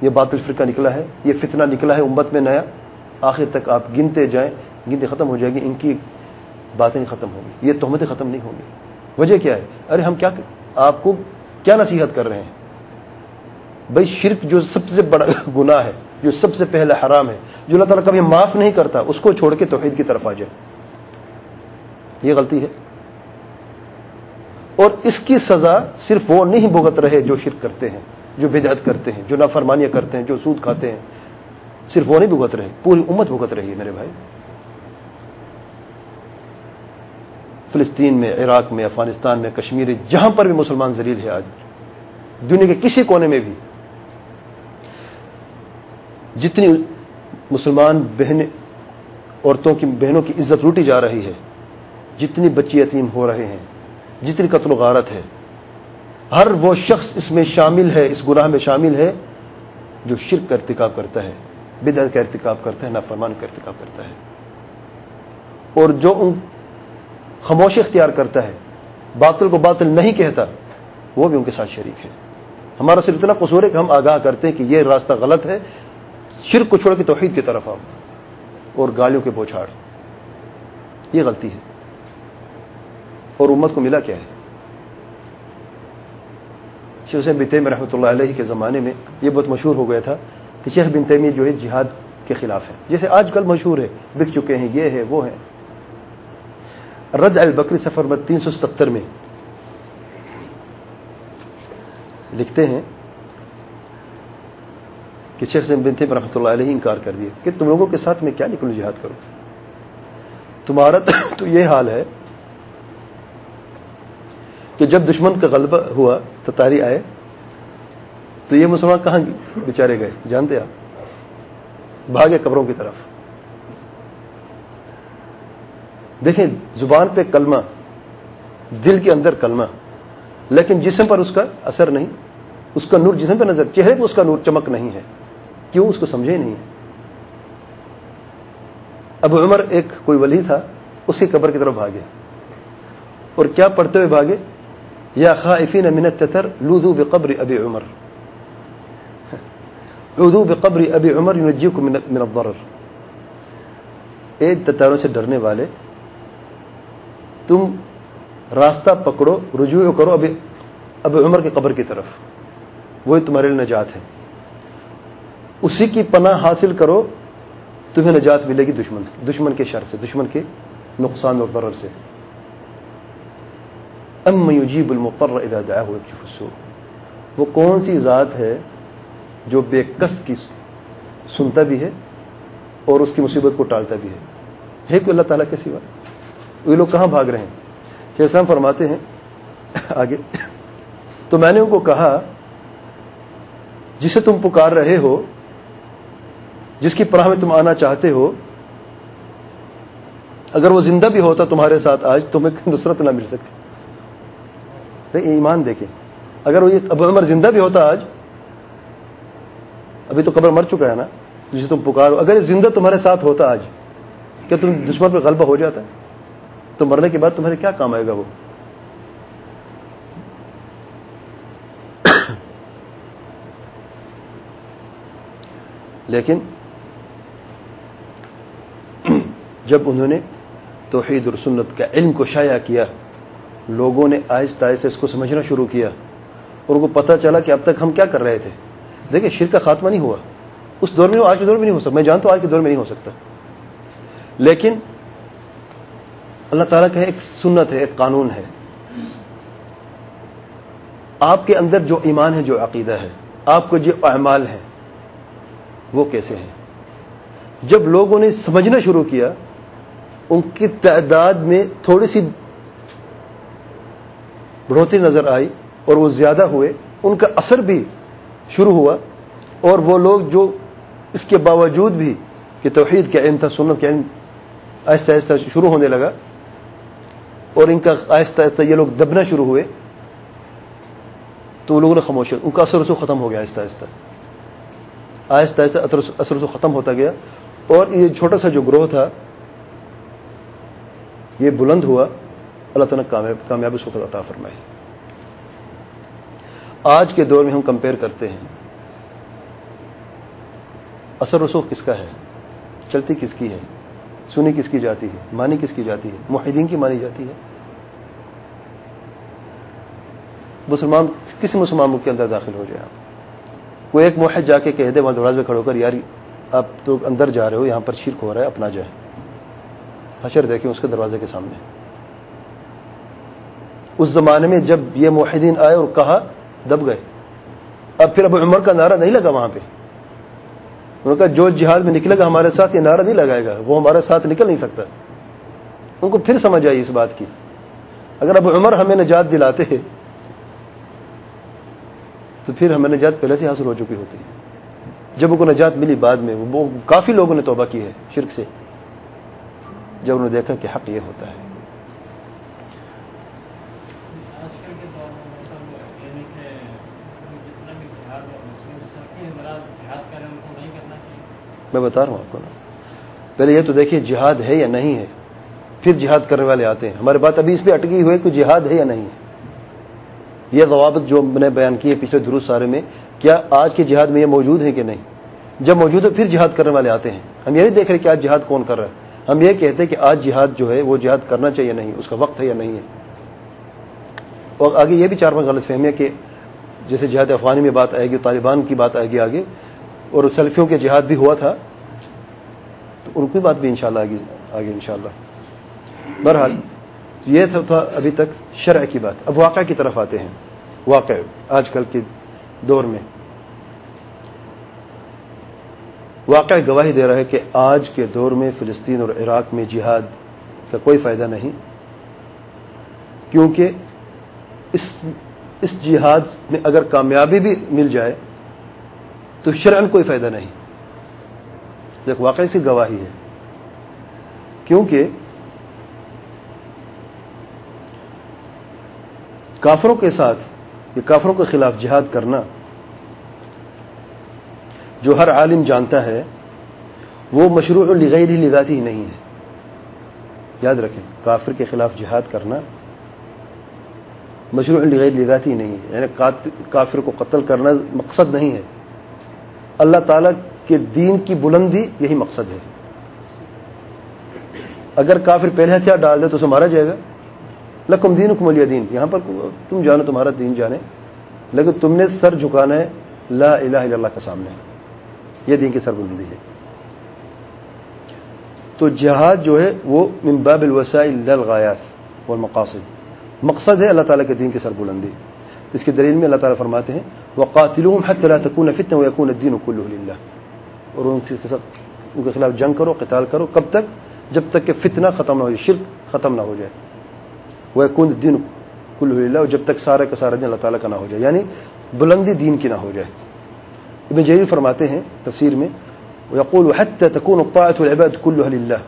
یہ باطل فرقہ نکلا ہے، یہ فتنہ نکلا ہے امت میں نیا۔ آخر تک آپ گنتے جائیں گنتی ختم ہو جائے گی ان کی باتیں ختم ہوں گی، یہ تہمتیں ختم نہیں ہوں گی۔ وجہ کیا ہے؟ ارے ہم کیا، آپ کو کیا نصیحت کر رہے ہیں؟ بھائی شرک جو سب سے بڑا گناہ ہے، جو سب سے پہلے حرام ہے، جو اللہ تعالیٰ کبھی معاف نہیں کرتا، اس کو چھوڑ کے توحید کی طرف آ جائے۔ یہ غلطی ہے۔ اور اس کی سزا صرف وہ نہیں بھگت رہے جو شرک کرتے ہیں، جو بدعت کرتے ہیں، جو نافرمانیاں کرتے ہیں، جو سود کھاتے ہیں۔ صرف وہ نہیں بھگت رہے، پوری امت بھگت رہی ہے میرے بھائی۔ فلسطین میں، عراق میں، افغانستان میں، کشمیر جہاں پر بھی مسلمان ذلیل ہے آج، دنیا کے کسی کونے میں بھی۔ جتنی مسلمان بہنیں، عورتوں کی، بہنوں کی عزت لوٹی جا رہی ہے، جتنی بچی یتیم ہو رہے ہیں جتنی قتل و غارت ہے، ہر وہ شخص اس میں شامل ہے، اس گناہ میں شامل ہے، جو شرک کا ارتکاب کرتا ہے، بدعت کا ارتکاب کرتا ہے، نافرمان کا ارتکاب کرتا ہے۔ اور جو ان خاموش اختیار کرتا ہے، باطل کو باطل نہیں کہتا، وہ بھی ان کے ساتھ شریک ہے۔ ہمارا صرف اتنا قصور ہے کہ ہم آگاہ کرتے ہیں کہ یہ راستہ غلط ہے۔ شرک کو چھوڑ کے توحید کی طرف آؤ اور گالیوں کے بوچھاڑ یہ غلطی ہے۔ اور امت کو ملا کیا ہے؟ شیخ حسین بن میں رحمۃ اللہ علیہ کے زمانے میں یہ بہت مشہور ہو گیا تھا کہ شیخ بن تیمیہ جو ہے جہاد کے خلاف ہے۔ جیسے آج کل مشہور ہے، بک چکے ہیں، یہ ہے، وہ ہے۔ رج البکری سفر میں تین سو ستر میں لکھتے ہیں کہ شیخ حسین بن تیمیہ رحمۃ اللہ علیہ انکار کر دیے کہ تم لوگوں کے ساتھ میں کیا نکلوں جہاد کروں تمہارا تو یہ حال ہے کہ جب دشمن کا غلبہ ہوا تو تاری آئے، تو یہ مسلمان کہاں بےچارے گئے؟ جانتے آپ؟ بھاگے قبروں کی طرف۔ دیکھیں، زبان پہ کلمہ، دل کے اندر کلمہ، لیکن جسم پر اس کا اثر نہیں، اس کا نور جسم پہ نظر، چہرے پہ اس کا نور چمک نہیں ہے۔ کیوں؟ اس کو سمجھے نہیں اب عمر ایک کوئی ولی تھا اس کی قبر کی طرف بھاگے۔ اور کیا پڑھتے ہوئے بھاگے؟ یا خائفین من التتر لوذو بقبر ابی عمر. لوذو بقبر ابی عمر ينجيكم من الضرر. اے تتاروں سے ڈرنے والے تم راستہ پکڑو، رجوع کرو ابھی اب عمر کی قبر کی طرف. وہی تمہارے لیے نجات ہے. اسی کی پناہ حاصل کرو، تمہیں نجات ملے گی دشمن دشمن کے شر سے، دشمن کے نقصان اور ضرر سے. ام یجیب المقر اذا دعاه ويكشف السوء وہ کون سی ذات ہے جو بے کس کی سنتا بھی ہے اور اس کی مصیبت کو ٹالتا بھی ہے؟ ہے کوئی اللہ تعالیٰ کے سوا؟ وہ لوگ کہاں بھاگ رہے ہیں؟ جیسے ہم فرماتے ہیں، آگے، تو میں نے ان کو کہا، جسے تم پکار رہے ہو، جس کی پناہ میں تم آنا چاہتے ہو، اگر وہ زندہ بھی ہوتا تمہارے ساتھ آج، تمہیں نصرت نہ مل سکتی ایمان دیکھیں۔ اگر وہ ابو عمر زندہ بھی ہوتا آج، ابھی تو قبر مر چکا ہے نا، جسے تم پکارو۔ اگر یہ زندہ تمہارے ساتھ ہوتا آج، کیا تم دشمن پہ غلبہ ہو جاتا؟ ہے تو مرنے کے بعد تمہارے کیا کام آئے گا وہ؟ لیکن، جب انہوں نے توحید اور سنت کا علم کو شائع کیا لوگوں نے آہستہ آہستہ اس کو سمجھنا شروع کیا اور ان کو پتہ چلا کہ اب تک ہم کیا کر رہے تھے۔ دیکھیں، شرک کا خاتمہ نہیں ہوا۔ اس دور میں آج کے دور میں نہیں ہو سکتا۔ میں جانتا ہوں آج کے دور میں نہیں ہو سکتا۔ لیکن اللہ تعالیٰ کا ایک سنت ہے، ایک قانون ہے۔ آپ کے اندر جو ایمان ہے، جو عقیدہ ہے، آپ کو جو اعمال ہے وہ کیسے ہیں؟ جب لوگوں نے سمجھنا شروع کیا، ان کی تعداد میں تھوڑی سی بڑھوتری نظر آئی اور وہ زیادہ ہوئے، ان کا اثر بھی شروع ہوا اور وہ لوگ جو اس کے باوجود بھی کہ توحید کا علم تھا، سنت کا علم آہستہ آہستہ شروع ہونے لگا اور ان کا آہستہ آہستہ یہ لوگ دبنا شروع ہوئے، تو وہ لوگوں نے خاموش ان کا اثر رسو ختم ہو گیا آہستہ آہستہ۔ آہستہ آہستہ اثر رسو ختم ہوتا گیا اور یہ چھوٹا سا جو گروہ تھا، یہ بلند ہوا۔ اللہ تعالیٰ نے کامیابی اس وقت عطا فرمائی۔ آج کے دور میں ہم کمپیئر کرتے ہیں۔ اثر رسوخ کس کا ہے؟ چلتی کس کی ہے؟ سنی کس کی جاتی ہے؟ مانی کس کی جاتی ہے؟ معاہدین کی مانی جاتی ہے۔ مسلمان کس مسلمان ملک کے اندر داخل ہو جائے آپ۔ وہ ایک معاہد جا کے کہہ دے، وہاں دروازے میں کھڑو کر، یار، آپ تو اندر جا رہے ہو، یہاں پر شرک ہو رہا ہے، اپنا جائے حشر دیکھیں اس کے دروازے کے سامنے۔ اس زمانے میں جب یہ معاہدین آئے اور کہا، دب گئے۔ اب پھر اب عمر کا نعرہ نہیں لگا وہاں پہ۔ انہوں نے کہا، جو جہاد میں نکلے گا ہمارے ساتھ، یہ نعرہ نہیں لگائے گا۔ وہ ہمارے ساتھ نکل نہیں سکتا۔ ان کو پھر سمجھ آئی اس بات کی۔ اگر اب عمر ہمیں نجات دلاتے ہیں تو پھر ہمیں نجات پہلے سے حاصل ہو چکی ہوتی۔ ہے جب ان کو نجات ملی بعد میں، وہ کافی لوگوں نے توبہ کی ہے شرک سے۔ جب انہوں نے دیکھا کہ حق یہ ہوتا ہے۔ میں بتا رہا ہوں آپ کو نا۔ پہلے یہ تو دیکھیے جہاد ہے یا نہیں ہے۔ پھر جہاد کرنے والے آتے ہیں۔ ہماری بات ابھی اس پہ اٹکی ہوئی کہ جہاد ہے یا نہیں ہے۔ یہ ضوابط جو میں نے بیان کی ہے پچھلے درست سارے میں، کیا آج کے جہاد میں یہ موجود ہے کہ نہیں؟ جب موجود ہے پھر جہاد کرنے والے آتے ہیں۔ ہم یہ نہیں دیکھ رہے کہ آج جہاد کون کر رہا ہے۔ ہم یہ کہتے ہیں کہ آج جہاد جو ہے وہ جہاد کرنا چاہیے نہیں، اس کا وقت ہے یا نہیں ہے۔ اور آگے یہ بھی چار پانچ غلط فہمی ہے کہ جیسے جہاد افغانی میں بات آئے گی طالبان کی بات آئے گی آگے اور سیلفیوں کے جہاد بھی ہوا تھا، تو ان کی بات بھی انشاءاللہ آگے آگے انشاءاللہ۔ بہرحال، یہ تھا ابھی تک شرع کی بات۔ اب واقعہ کی طرف آتے ہیں۔ واقع آج کل کے دور میں۔ واقع گواہی دے رہا ہے کہ آج کے دور میں فلسطین اور عراق میں جہاد کا کوئی فائدہ نہیں، کیونکہ اس اس جہاد میں اگر کامیابی بھی مل جائے تو شرعن کوئی فائدہ نہیں۔ دیکھ واقعی سی گواہی ہے۔ کیونکہ کافروں کے ساتھ یہ کافروں کے خلاف جہاد کرنا جو ہر عالم جانتا ہے، وہ مشروع لغیر لذاتی ہی نہیں ہے۔ یاد رکھیں، کافر کے خلاف جہاد کرنا مشروع لغیر لذاتی نہیں ہے۔ یعنی کافر کو قتل کرنا مقصد نہیں ہے۔ اللہ تعالی کے دین کی بلندی یہی مقصد ہے۔ اگر کافر پہلے ہتھیار ڈال دے تو اسے مارا جائے گا۔ لکم دین حکم دین۔ یہاں پر تم جانو تمہارا دین جانے۔ لیکن تم نے سر جھکانا ہے، لا الہ الا اللہ کے سامنے۔ یہ دین کی سر بلندی ہے۔ تو جہاد جو ہے وہ من باب الوسائل للغایات والمقاصد۔ مقصد ہے اللہ تعالیٰ کے دین کی سر بلندی اس کی دلیل میں اللہ تعالیٰ فرماتے ہیں وہ قاتلوم حت اللہ تکون فتن و یقون الدین کل اللہ اور ان کے خلاف جنگ کرو، قتال کرو، کب تک؟ جب تک کہ فتنہ ختم نہ ہو جائے، شرک ختم نہ ہو جائے۔ وہ یقون الدین کل اللہ اور جب تک سارا کا سارا دن اللہ تعالیٰ کا نہ ہو جائے یعنی بلندی دین کی نہ ہو جائے۔ ابن جہیر فرماتے ہیں تفسیر میں یقول حتى تكون الطاعه والعباده كلها لله۔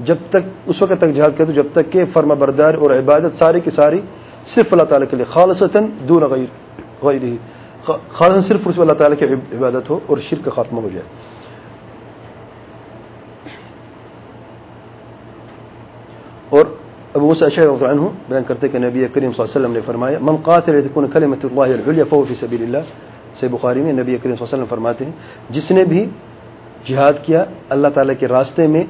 جب تک، اس وقت تک جہاد کرتے جب تک کہ فرما بردار اور عبادت ساری کی ساری صرف اللہ تعالیٰ کے لیے خالصتا دون غیر غیره. خالص صرف اس اللہ تعالیٰ کی عبادت ہو اور شرک کا خاتمہ ہو جائے. اور ابو موسیٰ اشعر رضی عنہ بیان کرتے کہ نبی کریم صلی اللہ علیہ وسلم نے فرمایا، من قاتل لتكون كلمة الله العليا فهو في سبيل الله. سے بخاری میں نبی کریم صلی اللہ علیہ وسلم فرماتے ہیں، جس نے بھی جہاد کیا، اللہ تعالیٰ کے راستے میں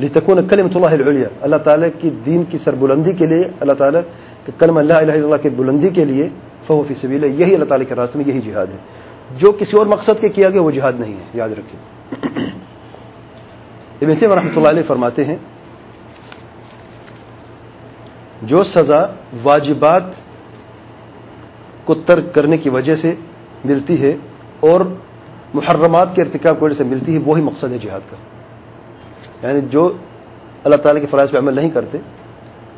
لتکون کلمت اللہ العلیہ اللہ تعالیٰ کی دین کی سربلندی کے لیے اللہ تعالیٰ کے کلم اللہ الہ اللہ کی بلندی کے لیے فہو فی سبیل یہی اللہ تعالیٰ کے راستے میں یہی جہاد ہے۔ جو کسی اور مقصد کے کیا گیا، وہ جہاد نہیں ہے، یاد رکھیں۔ ابن تیم رحمۃ اللہ علیہ فرماتے ہیں، جو سزا واجبات کو ترک کرنے کی وجہ سے ملتی ہے اور محرمات کے ارتکاب کی وجہ سے ملتی ہے، وہی مقصد ہے جہاد کا۔ یعنی جو اللہ تعالیٰ کے فرائض پہ عمل نہیں کرتے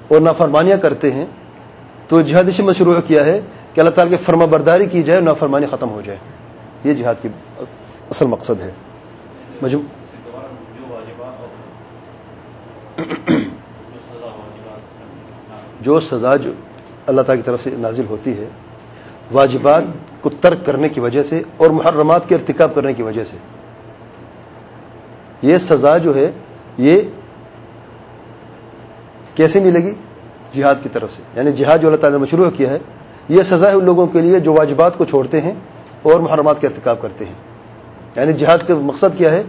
اور نافرمانیاں کرتے ہیں تو جہاد اسے مشروع کیا ہے کہ اللہ تعالیٰ کی فرما برداری کی جائے اور نافرمانی ختم ہو جائے۔ یہ جہاد کی اصل مقصد ہے۔ جو سزا جو اللہ تعالیٰ کی طرف سے نازل ہوتی ہے، واجبات کو ترک کرنے کی وجہ سے اور محرمات کے ارتکاب کرنے کی وجہ سے۔ یہ سزا جو ہے، یہ کیسے ملے گی؟ جہاد کی طرف سے۔ یعنی جہاد جو اللہ تعالیٰ نے مشروع کیا ہے، یہ سزا ہے ان لوگوں کے لیے جو واجبات کو چھوڑتے ہیں اور محرمات کا ارتکاب کرتے ہیں۔ یعنی جہاد کا مقصد کیا ہے؟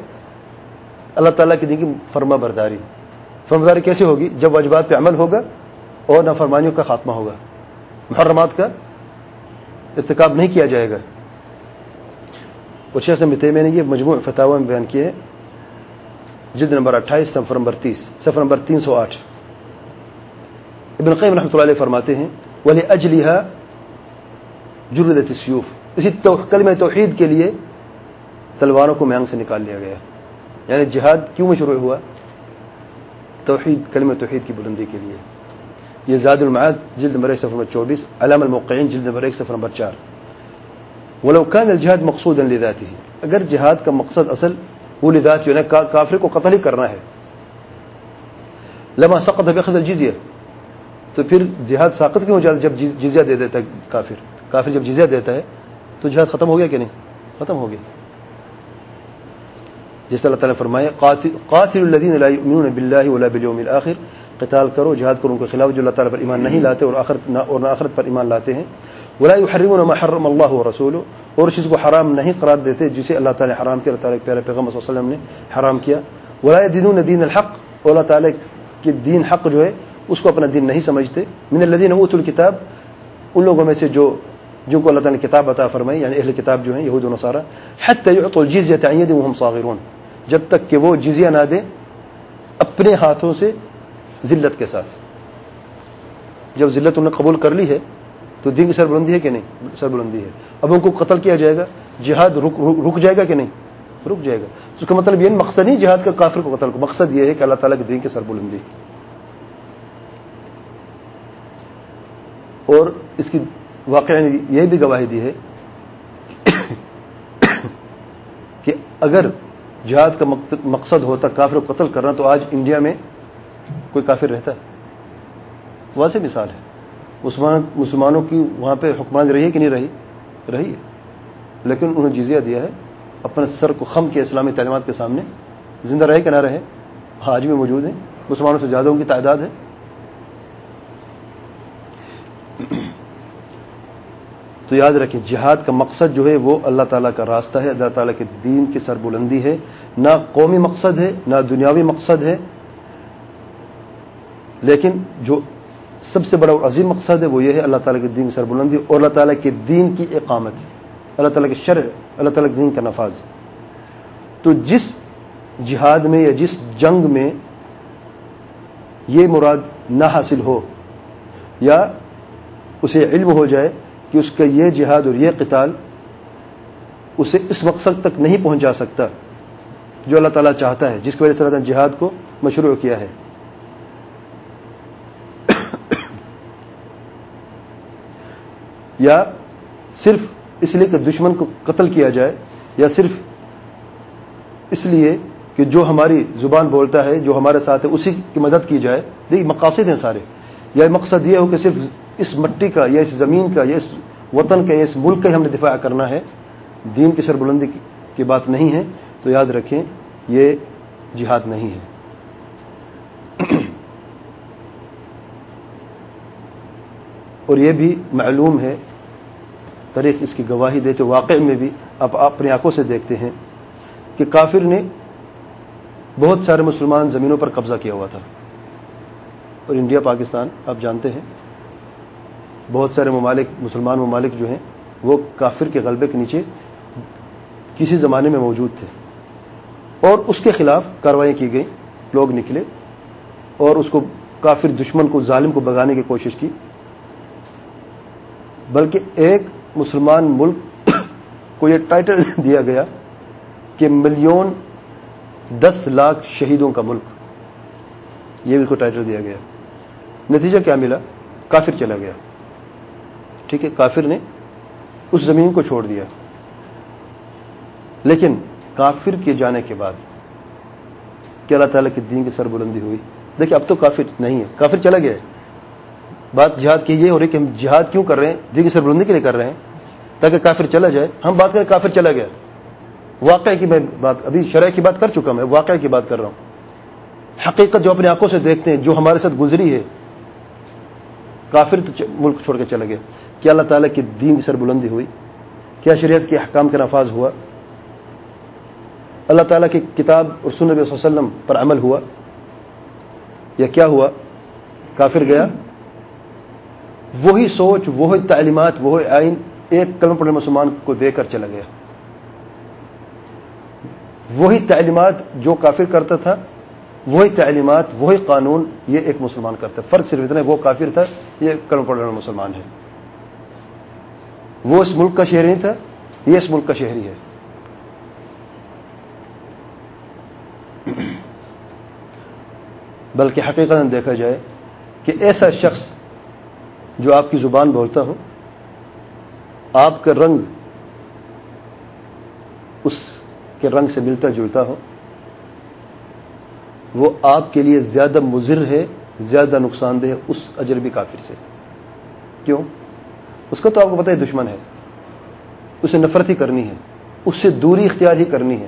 اللہ تعالیٰ کی دن کی فرما برداری۔ فرما برداری کیسے ہوگی؟ جب واجبات پہ عمل ہوگا اور نافرمانیوں کا خاتمہ ہوگا۔ محرمات کا ارتکاب نہیں کیا جائے گا۔ اور شیخ متے میں نے یہ مجموع فتح میں بیان کیے جلد نمبر اٹھائیس سفر نمبر تیس سفر نمبر تین سو آٹھ۔ ابن قیم رحمۃ اللہ علیہ فرماتے ہیں ولی اجلیہ جرد سیوف اسی کلم توحید کے لیے تلواروں کو میانگ سے نکال لیا گیا۔ یعنی جہاد کیوں میں شروع ہوا؟ توحید کلم توحید کی بلندی کے لیے۔ یہ زاد المعاد، جلد نمبر ایک صفر نمبر چوبیس۔ علام الموقعین، جلد نمبر ایک صفر نمبر چار۔ ولو كان الجهاد مقصودا لذاته۔ اگر جہاد کا مقصد اصل وہ لذات یعنی جو ہے کافر کو قتل ہی کرنا ہے۔ لما سقط بخذ الجزیہ تو پھر جہاد ساقت کیوں ہو جاتا جب جزیہ دے دیتا ہے کافر؟ کافر جب جزیہ دیتا ہے تو جہاد ختم ہو گیا کہ نہیں؟ ختم ہو گیا۔ جس اللہ تعالیٰ فرمایا، قاتل الدین علیہ بلّہ ولا بالیوم الاخر، قتال کرو، جہاد کرو ان کے خلاف جو اللہ تعالیٰ پر ایمان نہیں لاتے اور آخرت اور نہ آخرت پر ایمان لاتے ہیں۔ ولا يحرمون ما حرم اللہ و رسول اور اس چیز کو حرام نہیں قرار دیتے جسے اللہ تعالیٰ حرام کیا، اللہ تعالیٰ پیارے پیغمبر صلی اللہ علیہ وسلم نے حرام کیا۔ ولا دینون دین الحق، اور اللہ تعالیٰ کے دین حق جو ہے اس کو اپنا دین نہیں سمجھتے۔ من الذين اوتوا الكتاب ان لوگوں میں سے جو، جن کو اللہ تعالیٰ نے کتاب عطا فرمائی یعنی اہل کتاب جو ہیں، یہود و نصارہ حتى يعطوا الجزيه عن يد وهم صاغرون، جب تک کہ وہ جزیہ نہ دیں اپنے ہاتھوں سے ذلت کے ساتھ۔ جب ذلت انہوں نے قبول کر لی ہے، تو دین کی سربلندی ہے کہ نہیں؟ سربلندی ہے۔ اب ان کو قتل کیا جائے گا؟ جہاد رک رک جائے گا کہ نہیں؟ رک جائے گا۔ اس کا مطلب یہ مقصد نہیں جہاد کا کافر کو قتل کو، مقصد یہ ہے کہ اللہ تعالیٰ کے دین کی سربلندی۔ اور اس کی واقع یعنی یہ بھی گواہی دی ہے کہ اگر جہاد کا مقصد ہوتا کافر کو قتل کرنا تو آج انڈیا میں کوئی کافر رہتا ہے۔ واضح مثال ہے۔ مسلمانوں کی وہاں پہ حکمان رہی ہے کہ نہیں رہی؟ رہی ہے۔ لیکن انہوں نے جزیہ دیا ہے۔ اپنے سر کو خم کیا اسلامی تعلیمات کے سامنے۔ زندہ رہے کہ نہ رہے؟ ہاں آج بھی موجود ہیں۔ مسلمانوں سے زیادہ ان کی تعداد ہے۔ تو یاد رکھیں، جہاد کا مقصد جو ہے وہ اللہ تعالیٰ کا راستہ ہے، اللہ تعالیٰ کے دین کی سر بلندی ہے۔ نہ قومی مقصد ہے، نہ دنیاوی مقصد ہے۔ لیکن جو سب سے بڑا عظیم مقصد ہے وہ یہ ہے، اللہ تعالیٰ کے دین کی سربلندی اور اللہ تعالیٰ کے دین کی اقامت اللہ تعالیٰ کے شرح اللہ تعالیٰ کے دین کا نفاذ۔ تو جس جہاد میں یا جس جنگ میں یہ مراد نہ حاصل ہو یا اسے علم ہو جائے کہ اس کا یہ جہاد اور یہ قتال اسے اس مقصد تک نہیں پہنچا سکتا جو اللہ تعالیٰ چاہتا ہے، جس کی وجہ سے اللہ جہاد کو مشروع کیا ہے۔ یا صرف اس لیے کہ دشمن کو قتل کیا جائے، یا صرف اس لیے کہ جو ہماری زبان بولتا ہے، جو ہمارے ساتھ ہے، اسی کی مدد کی جائے۔ دیکھ مقاصد ہیں سارے۔ یا مقصد یہ ہو کہ صرف اس مٹی کا یا اس زمین کا یا اس وطن کا یا اس ملک کا ہی ہم نے دفاع کرنا ہے، دین کی سربلندی کی بات نہیں ہے، تو یاد رکھیں یہ جہاد نہیں ہے۔ اور یہ بھی معلوم ہے تاریخ اس کی گواہی دیتے واقع میں بھی آپ اپنی آنکھوں سے دیکھتے ہیں کہ کافر نے بہت سارے مسلمان زمینوں پر قبضہ کیا ہوا تھا۔ اور انڈیا، پاکستان، آپ جانتے ہیں بہت سارے ممالک، مسلمان ممالک جو ہیں، وہ کافر کے غلبے کے نیچے کسی زمانے میں موجود تھے۔ اور اس کے خلاف کاروائی کی گئی لوگ نکلے اور اس کو کافر دشمن کو، ظالم کو بگانے کی کوشش کی۔ بلکہ ایک مسلمان ملک کو یہ ٹائٹل دیا گیا کہ ملین دس لاکھ شہیدوں کا ملک۔ یہ بھی اس کو ٹائٹل دیا گیا۔ نتیجہ کیا ملا؟ کافر چلا گیا۔ ٹھیک ہے، کافر نے اس زمین کو چھوڑ دیا۔ لیکن کافر کے جانے کے بعد کیا اللہ تعالیٰ کی دین کی سر بلندی ہوئی۔ دیکھیں، اب تو کافر نہیں ہے۔ کافر چلا گیا ہے۔ بات جہاد کی یہ ہو رہی کہ ہم جہاد کیوں کر رہے ہیں؟ دیگر سربلندی کے لیے کر رہے ہیں تاکہ کافر چلا جائے۔ ہم بات کریں، کافر چلا گیا۔ واقعہ کی میں بات، ابھی شرح کی بات کر چکا میں، واقعہ کی بات کر رہا ہوں۔ حقیقت جو اپنی آنکھوں سے دیکھتے ہیں، جو ہمارے ساتھ گزری ہے، کافر تو ملک چھوڑ کے چلا گیا۔ کیا اللہ تعالیٰ کی دین کی سربلندی ہوئی، کیا شریعت کے حکام کا نفاذ ہوا؟ اللہ تعالیٰ کی کتاب اور سن نبی وسلم پر عمل ہوا؟ یا کیا ہوا؟ کافر گیا؟ وہی سوچ، وہی تعلیمات، وہی آئین ایک کلم پڑھنے مسلمان کو دے کر چلا گیا۔ وہی تعلیمات جو کافر کرتا تھا، وہی تعلیمات، وہی قانون یہ ایک مسلمان کرتا۔ ہے فرق صرف اتنا وہ کافر تھا، یہ کلم پڑھنے مسلمان ہے وہ اس ملک کا شہری نہیں تھا، یہ اس ملک کا شہری ہے۔ بلکہ حقیقت دیکھا جائے کہ ایسا شخص جو آپ کی زبان بولتا ہو، آپ کا رنگ اس کے رنگ سے ملتا جلتا ہو، وہ آپ کے لیے زیادہ مضر ہے، زیادہ نقصان دہ اس اجربی کافر سے۔ کیوں؟ اس کا تو آپ کو پتہ ہے دشمن ہے۔ اسے نفرت ہی کرنی ہے۔ اس سے دوری اختیار ہی کرنی ہے۔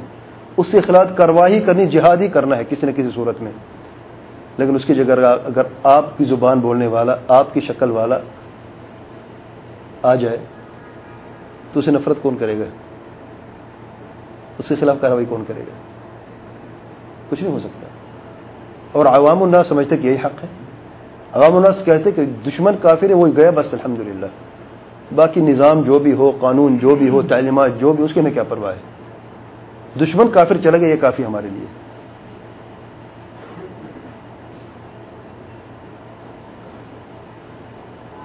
اس سے خلاف کرواہی کرنی، جہاد ہی کرنا ہے کسی نہ کسی صورت میں۔ لیکن اس کی جگہ اگر آپ کی زبان بولنے والا، آپ کی شکل والا آ جائے، تو اسے نفرت کون کرے گا؟ اس کے خلاف کاروائی کون کرے گا؟ کچھ نہیں ہو سکتا۔ اور عوام الناس سمجھتے کہ یہی حق ہے۔ عوام الناس کہتے کہ دشمن کافر ہے وہی گیا، بس الحمدللہ۔ باقی نظام جو بھی ہو، قانون جو بھی ہو، تعلیمات جو بھی، اس کے میں کیا پرواہ ہے؟ دشمن کافر چلے گئے، یہ کافی ہمارے لیے۔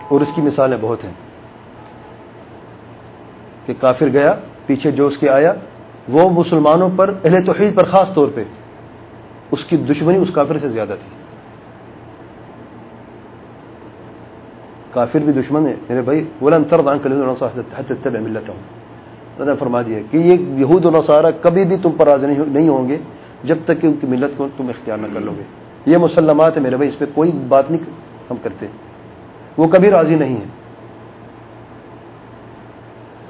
اور اس کی مثالیں بہت ہیں کہ کافر گیا، پیچھے جو اس کے آیا، وہ مسلمانوں پر، اہل توحید پر خاص طور پہ، اس کی دشمنی اس کافر سے زیادہ تھی۔ کافر بھی دشمن ہے۔ میرے بھائی بولن ترد ملتا ہوں فرما دیا کہ یہ یہود و نصارہ کبھی بھی تم پر راضی نہیں ہوں گے۔ جب تک کہ ان کی ملت کو تم اختیار نہ کر لو گے۔ یہ مسلمات ہے میرے بھائی، اس پہ کوئی بات نہیں ہم کرتے۔ وہ کبھی راضی نہیں ہے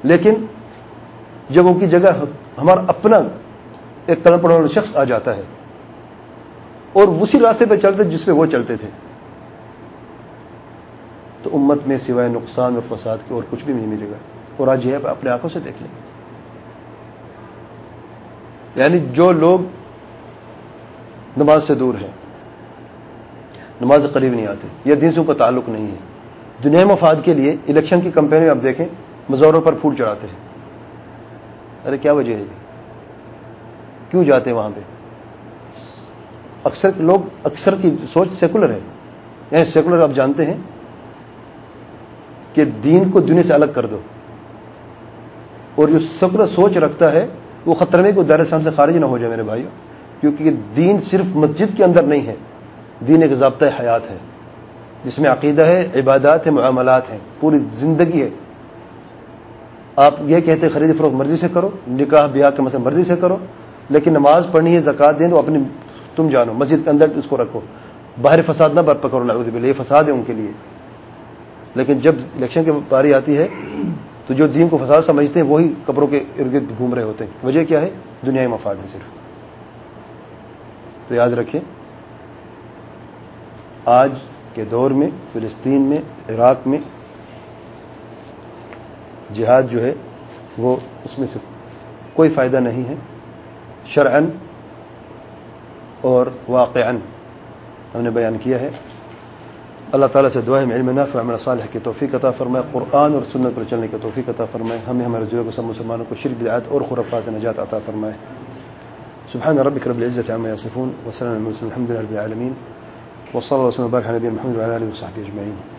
لیکن جب ان کی جگہ ہمارا اپنا ایک قلم پڑھنے والا شخص آ جاتا ہے اور اسی راستے پہ چلتے جس پہ وہ چلتے تھے۔ تو امت میں سوائے نقصان اور فساد کے اور کچھ بھی نہیں ملے گا۔ اور آج یہ اپنے آنکھوں سے دیکھ لیں۔ یعنی جو لوگ نماز سے دور ہیں، نماز قریب نہیں آتے، یہ دن سے ان کا تعلق نہیں ہے۔ دنیا مفاد کے لیے الیکشن کی کمپین میں آپ دیکھیں مزوروں پر پھول چڑھاتے ہیں۔ ارے، کیا وجہ ہے کیوں جاتے ہیں وہاں پہ؟ اکثر لوگ اکثر کی سوچ سیکولر ہے۔ یعنی سیکولر آپ جانتے ہیں کہ دین کو دنیا سے الگ کر دو۔ اور جو سیکولر سوچ رکھتا ہے، وہ خطرے میں کو دار اسلام سے خارج نہ ہو جائے میرے بھائی کیونکہ دین صرف مسجد کے اندر نہیں ہے، دین ایک ضابطہ حیات ہے، جس میں عقیدہ ہے، عبادات ہے معاملات ہیں، پوری زندگی ہے۔ آپ یہ کہتے خرید فروخت مرضی سے کرو، نکاح، بیاہ کے مسئلہ مرضی سے کرو، لیکن نماز پڑھنی ہے زکات دیں تو اپنی، تم جانو، مسجد کے اندر اس کو رکھو۔ باہر فساد نہ برپا کرو، نعوذ باللہ، یہ فساد ہے ان کے لیے۔ لیکن جب الیکشن کی باری آتی ہے، تو جو دین کو فساد سمجھتے ہیں، وہی کپڑوں کے ارد گرد گھوم رہے ہوتے ہیں۔ وجہ کیا ہے؟ دنیا مفاد ہے صرف۔ تو یاد رکھیں، آج کے دور میں، فلسطین میں، عراق میں، جہاد جو ہے، وہ اس میں سے کوئی فائدہ نہیں ہے۔ شرعن اور واقعا ہم نے بیان کیا ہے۔ اللہ تعالیٰ سے دعا ہے علم نافع، عمل صالح کی توفیق عطا فرمائے، قرآن اور سنت پر چلنے کی توفیق عطا فرمائے۔ ہمیں ہمارے ضلع کو، سب مسلمانوں کو شرک بدعات اور خرفات سے نجات عطا فرمائے۔ سبحان ربك رب العزة عما يصفون وسلام على المرسلين الحمد لله رب العالمين وصلى الله وسلم وبارك على نبينا محمد وعلى اله وصحبه اجمعين